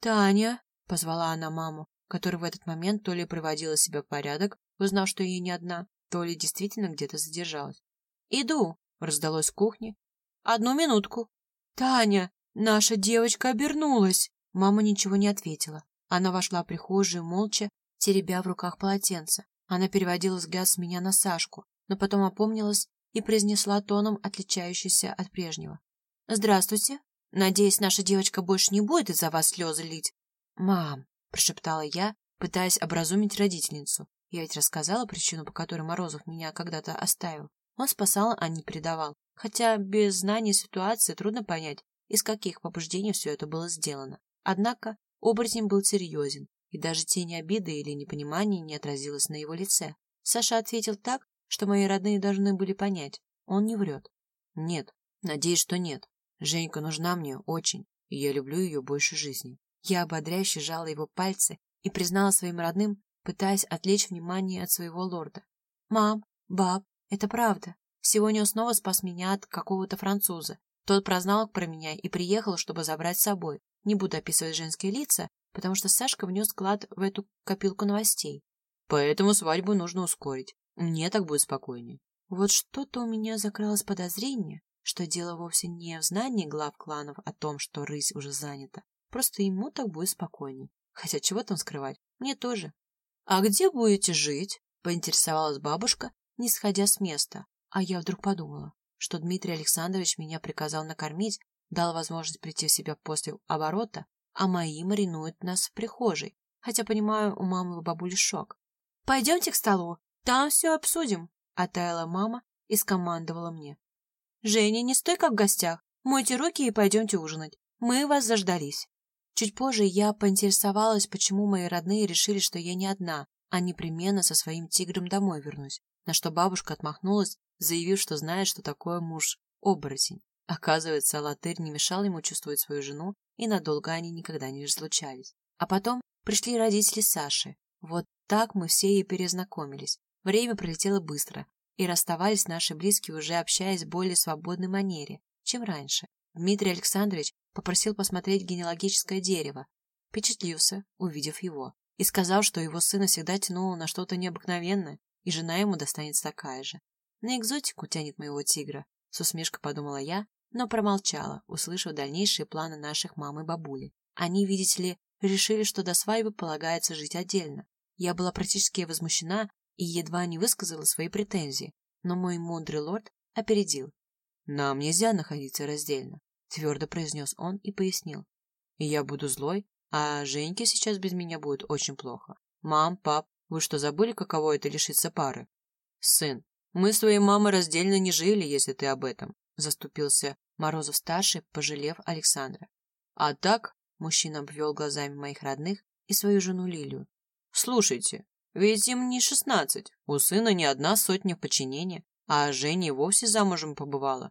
«Таня!» — позвала она маму, которая в этот момент то ли приводила себя в порядок, узнав, что ей не одна, то ли действительно где-то задержалась. «Иду!» — раздалось с кухни. «Одну минутку!» «Таня! Наша девочка обернулась!» Мама ничего не ответила. Она вошла в прихожую молча, теребя в руках полотенце. Она переводила взгляд с меня на Сашку, но потом опомнилась и произнесла тоном, отличающийся от прежнего. «Здравствуйте. Надеюсь, наша девочка больше не будет из-за вас слезы лить?» «Мам», — прошептала я, пытаясь образумить родительницу. Я ведь рассказала причину, по которой Морозов меня когда-то оставил. Он спасал, а не предавал. Хотя без знания ситуации трудно понять, из каких побуждений все это было сделано. Однако оборотень был серьезен, и даже тень обиды или непонимания не отразилась на его лице. Саша ответил так, что мои родные должны были понять. Он не врет. Нет, надеюсь, что нет. Женька нужна мне очень, и я люблю ее больше жизни. Я ободряюще сжала его пальцы и признала своим родным, пытаясь отвлечь внимание от своего лорда. «Мам, баб, это правда. Сегодня он снова спас меня от какого-то француза. Тот прознал про меня и приехал, чтобы забрать с собой. Не буду описывать женские лица, потому что Сашка внес вклад в эту копилку новостей. Поэтому свадьбу нужно ускорить. Мне так будет спокойнее. Вот что-то у меня закралось подозрение, что дело вовсе не в знании глав кланов о том, что рысь уже занята. Просто ему так будет спокойнее. Хотя чего там скрывать? Мне тоже. — А где будете жить? — поинтересовалась бабушка, не сходя с места. А я вдруг подумала, что Дмитрий Александрович меня приказал накормить, дал возможность прийти в себя после оборота, а мои маринуют нас в прихожей. Хотя, понимаю, у мамы и бабули шок. — Пойдемте к столу, там все обсудим, — оттаяла мама и скомандовала мне. — Женя, не стой как в гостях, мойте руки и пойдемте ужинать. Мы вас заждались. Чуть позже я поинтересовалась, почему мои родные решили, что я не одна, а непременно со своим тигром домой вернусь, на что бабушка отмахнулась заявив, что знает, что такое муж-оборотень. Оказывается, Алатырь не мешал ему чувствовать свою жену, и надолго они никогда не разлучались. А потом пришли родители Саши. Вот так мы все и перезнакомились. Время пролетело быстро, и расставались наши близкие, уже общаясь в более свободной манере, чем раньше. Дмитрий Александрович попросил посмотреть генеалогическое дерево, впечатлился, увидев его, и сказал, что его сына всегда тянуло на что-то необыкновенное, и жена ему достанется такая же. На экзотику тянет моего тигра, с усмешкой подумала я, но промолчала, услышав дальнейшие планы наших мам и бабули. Они, видите ли, решили, что до свадьбы полагается жить отдельно. Я была практически возмущена и едва не высказала свои претензии, но мой мудрый лорд опередил. «Нам нельзя находиться раздельно», — твердо произнес он и пояснил. «Я буду злой, а Женьке сейчас без меня будет очень плохо. Мам, пап, вы что, забыли, каково это лишиться пары? Сын, мы с твоей мамой раздельно не жили, если ты об этом, заступился Морозов-старший, пожалев Александра. А так, мужчина обвел глазами моих родных и свою жену Лилию. Слушайте, ведь им не шестнадцать, у сына не одна сотня подчинения, а Женя вовсе замужем побывала.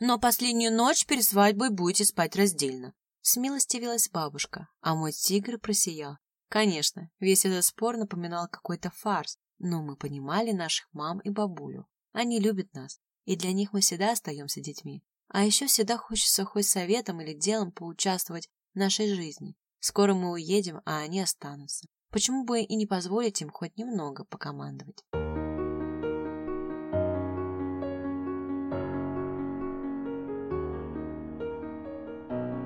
Но последнюю ночь перед свадьбой будете спать раздельно. Смилостивилась бабушка, а мой тигр просиял. Конечно, весь этот спор напоминал какой-то фарс, но мы понимали наших мам и бабулю. Они любят нас, и для них мы всегда остаемся детьми. А еще всегда хочется хоть советом или делом поучаствовать в нашей жизни. Скоро мы уедем, а они останутся. Почему бы и не позволить им хоть немного покомандовать?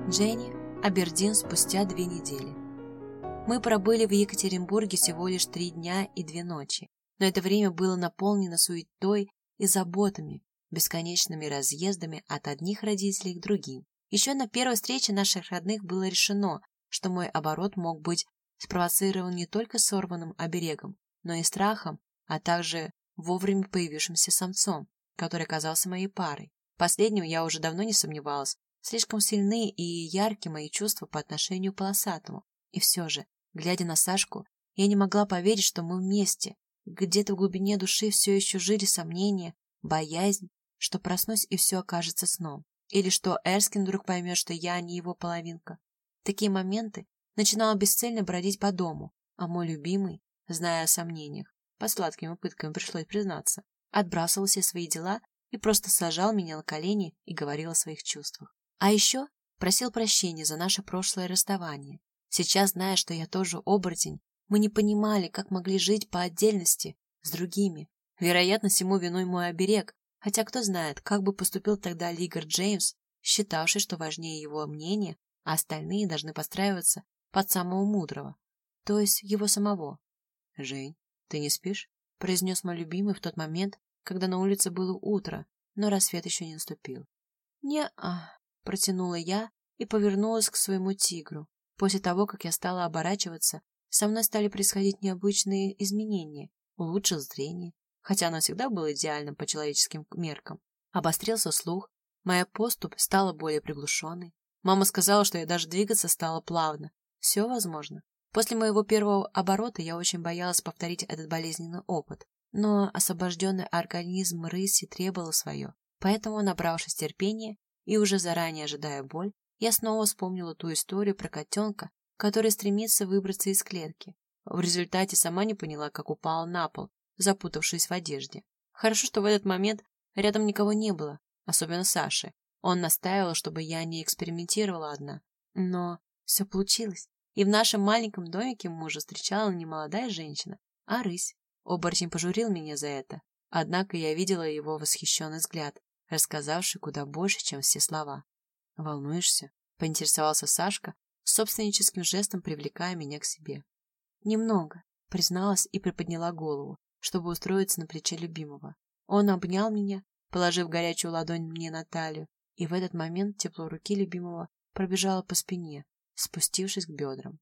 Дженни, Абердин спустя две недели. Мы пробыли в Екатеринбурге всего лишь три дня и две ночи, но это время было наполнено суетой и заботами, бесконечными разъездами от одних родителей к другим. Еще на первой встрече наших родных было решено, что мой оборот мог быть спровоцирован не только сорванным оберегом, но и страхом, а также вовремя появившимся самцом, который оказался моей парой. Последним я уже давно не сомневалась. Слишком сильны и яркие мои чувства по отношению к полосатому. И все же, Глядя на Сашку, я не могла поверить, что мы вместе. Где-то в глубине души все еще жили сомнения, боязнь, что проснусь и все окажется сном. Или что Эрскин вдруг поймет, что я не его половинка. В такие моменты начинала бесцельно бродить по дому, а мой любимый, зная о сомнениях, по сладким пыткам пришлось признаться, отбрасывал все свои дела и просто сажал меня на колени и говорил о своих чувствах. А еще просил прощения за наше прошлое расставание, Сейчас, зная, что я тоже оборотень, мы не понимали, как могли жить по отдельности с другими. Вероятно, всему виной мой оберег, хотя кто знает, как бы поступил тогда Лигар Джеймс, считавший, что важнее его мнение, а остальные должны подстраиваться под самого мудрого, то есть его самого.
«Жень, ты не спишь?» — произнес мой любимый в тот момент, когда на улице было утро, но рассвет еще не наступил.
«Не-а», — протянула я и повернулась к своему тигру. После того, как я стала оборачиваться, со мной стали происходить необычные изменения. Улучшил зрение, хотя оно всегда было идеальным по человеческим меркам. Обострился слух, моя поступь стала более приглушенной. Мама сказала, что я даже двигаться стала плавно. Все возможно. После моего первого оборота я очень боялась повторить этот болезненный опыт. Но освобожденный организм рыси требовал свое. Поэтому, набравшись терпения и уже заранее ожидая боль, я снова вспомнила ту историю про котенка, который стремится выбраться из клетки. В результате сама не поняла, как упала на пол, запутавшись в одежде. Хорошо, что в этот момент рядом никого не было, особенно Саши. Он настаивал, чтобы я не экспериментировала одна. Но все получилось. И в нашем маленьком домике мужа встречала не молодая женщина, а рысь. Оборотень пожурил меня за это. Однако я видела его восхищенный взгляд, рассказавший куда больше, чем все слова. «Волнуешься?» — поинтересовался Сашка, собственническим жестом привлекая меня к себе. «Немного», — призналась и приподняла голову, чтобы устроиться на плече любимого. Он обнял меня, положив горячую ладонь мне на талию, и в этот момент тепло руки любимого пробежало по спине, спустившись к бедрам.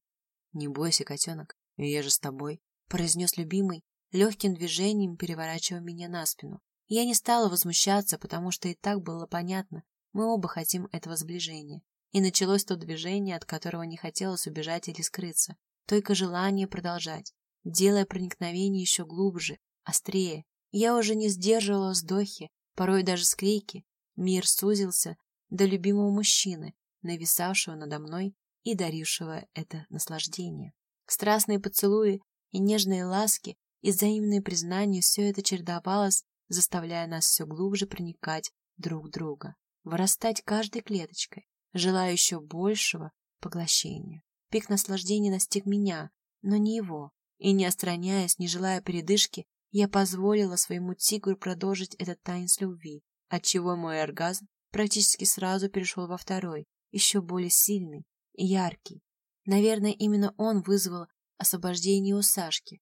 «Не бойся, котенок, я же с тобой», — произнес любимый, легким движением переворачивая меня на спину. Я не стала возмущаться, потому что и так было понятно, мы оба хотим этого сближения. И началось то движение, от которого не хотелось убежать или скрыться, только желание продолжать, делая проникновение еще глубже, острее. Я уже не сдерживала вздохи, порой даже скрики. Мир сузился до любимого мужчины, нависавшего надо мной и дарившего это наслаждение. Страстные поцелуи и нежные ласки и взаимные признания все это чередовалось, заставляя нас все глубже проникать друг в друга вырастать каждой клеточкой, желая еще большего поглощения. Пик наслаждения настиг меня, но не его, и не отстраняясь, не желая передышки, я позволила своему тигру продолжить этот танец любви, отчего мой оргазм практически сразу перешел во второй, еще более сильный и яркий. Наверное, именно он вызвал освобождение у Сашки.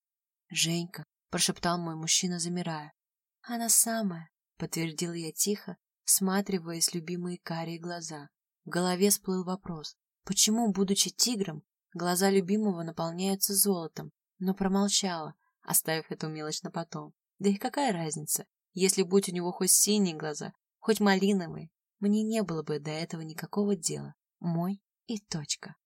«Женька», — прошептал мой мужчина, замирая. «Она самая», — подтвердила я тихо, всматриваясь в любимые карие глаза. В голове всплыл вопрос, почему, будучи тигром, глаза любимого наполняются золотом, но промолчала, оставив эту мелочь на потом. Да и какая разница, если будь у него хоть синие глаза, хоть малиновые, мне не было бы до этого никакого дела. Мой и точка.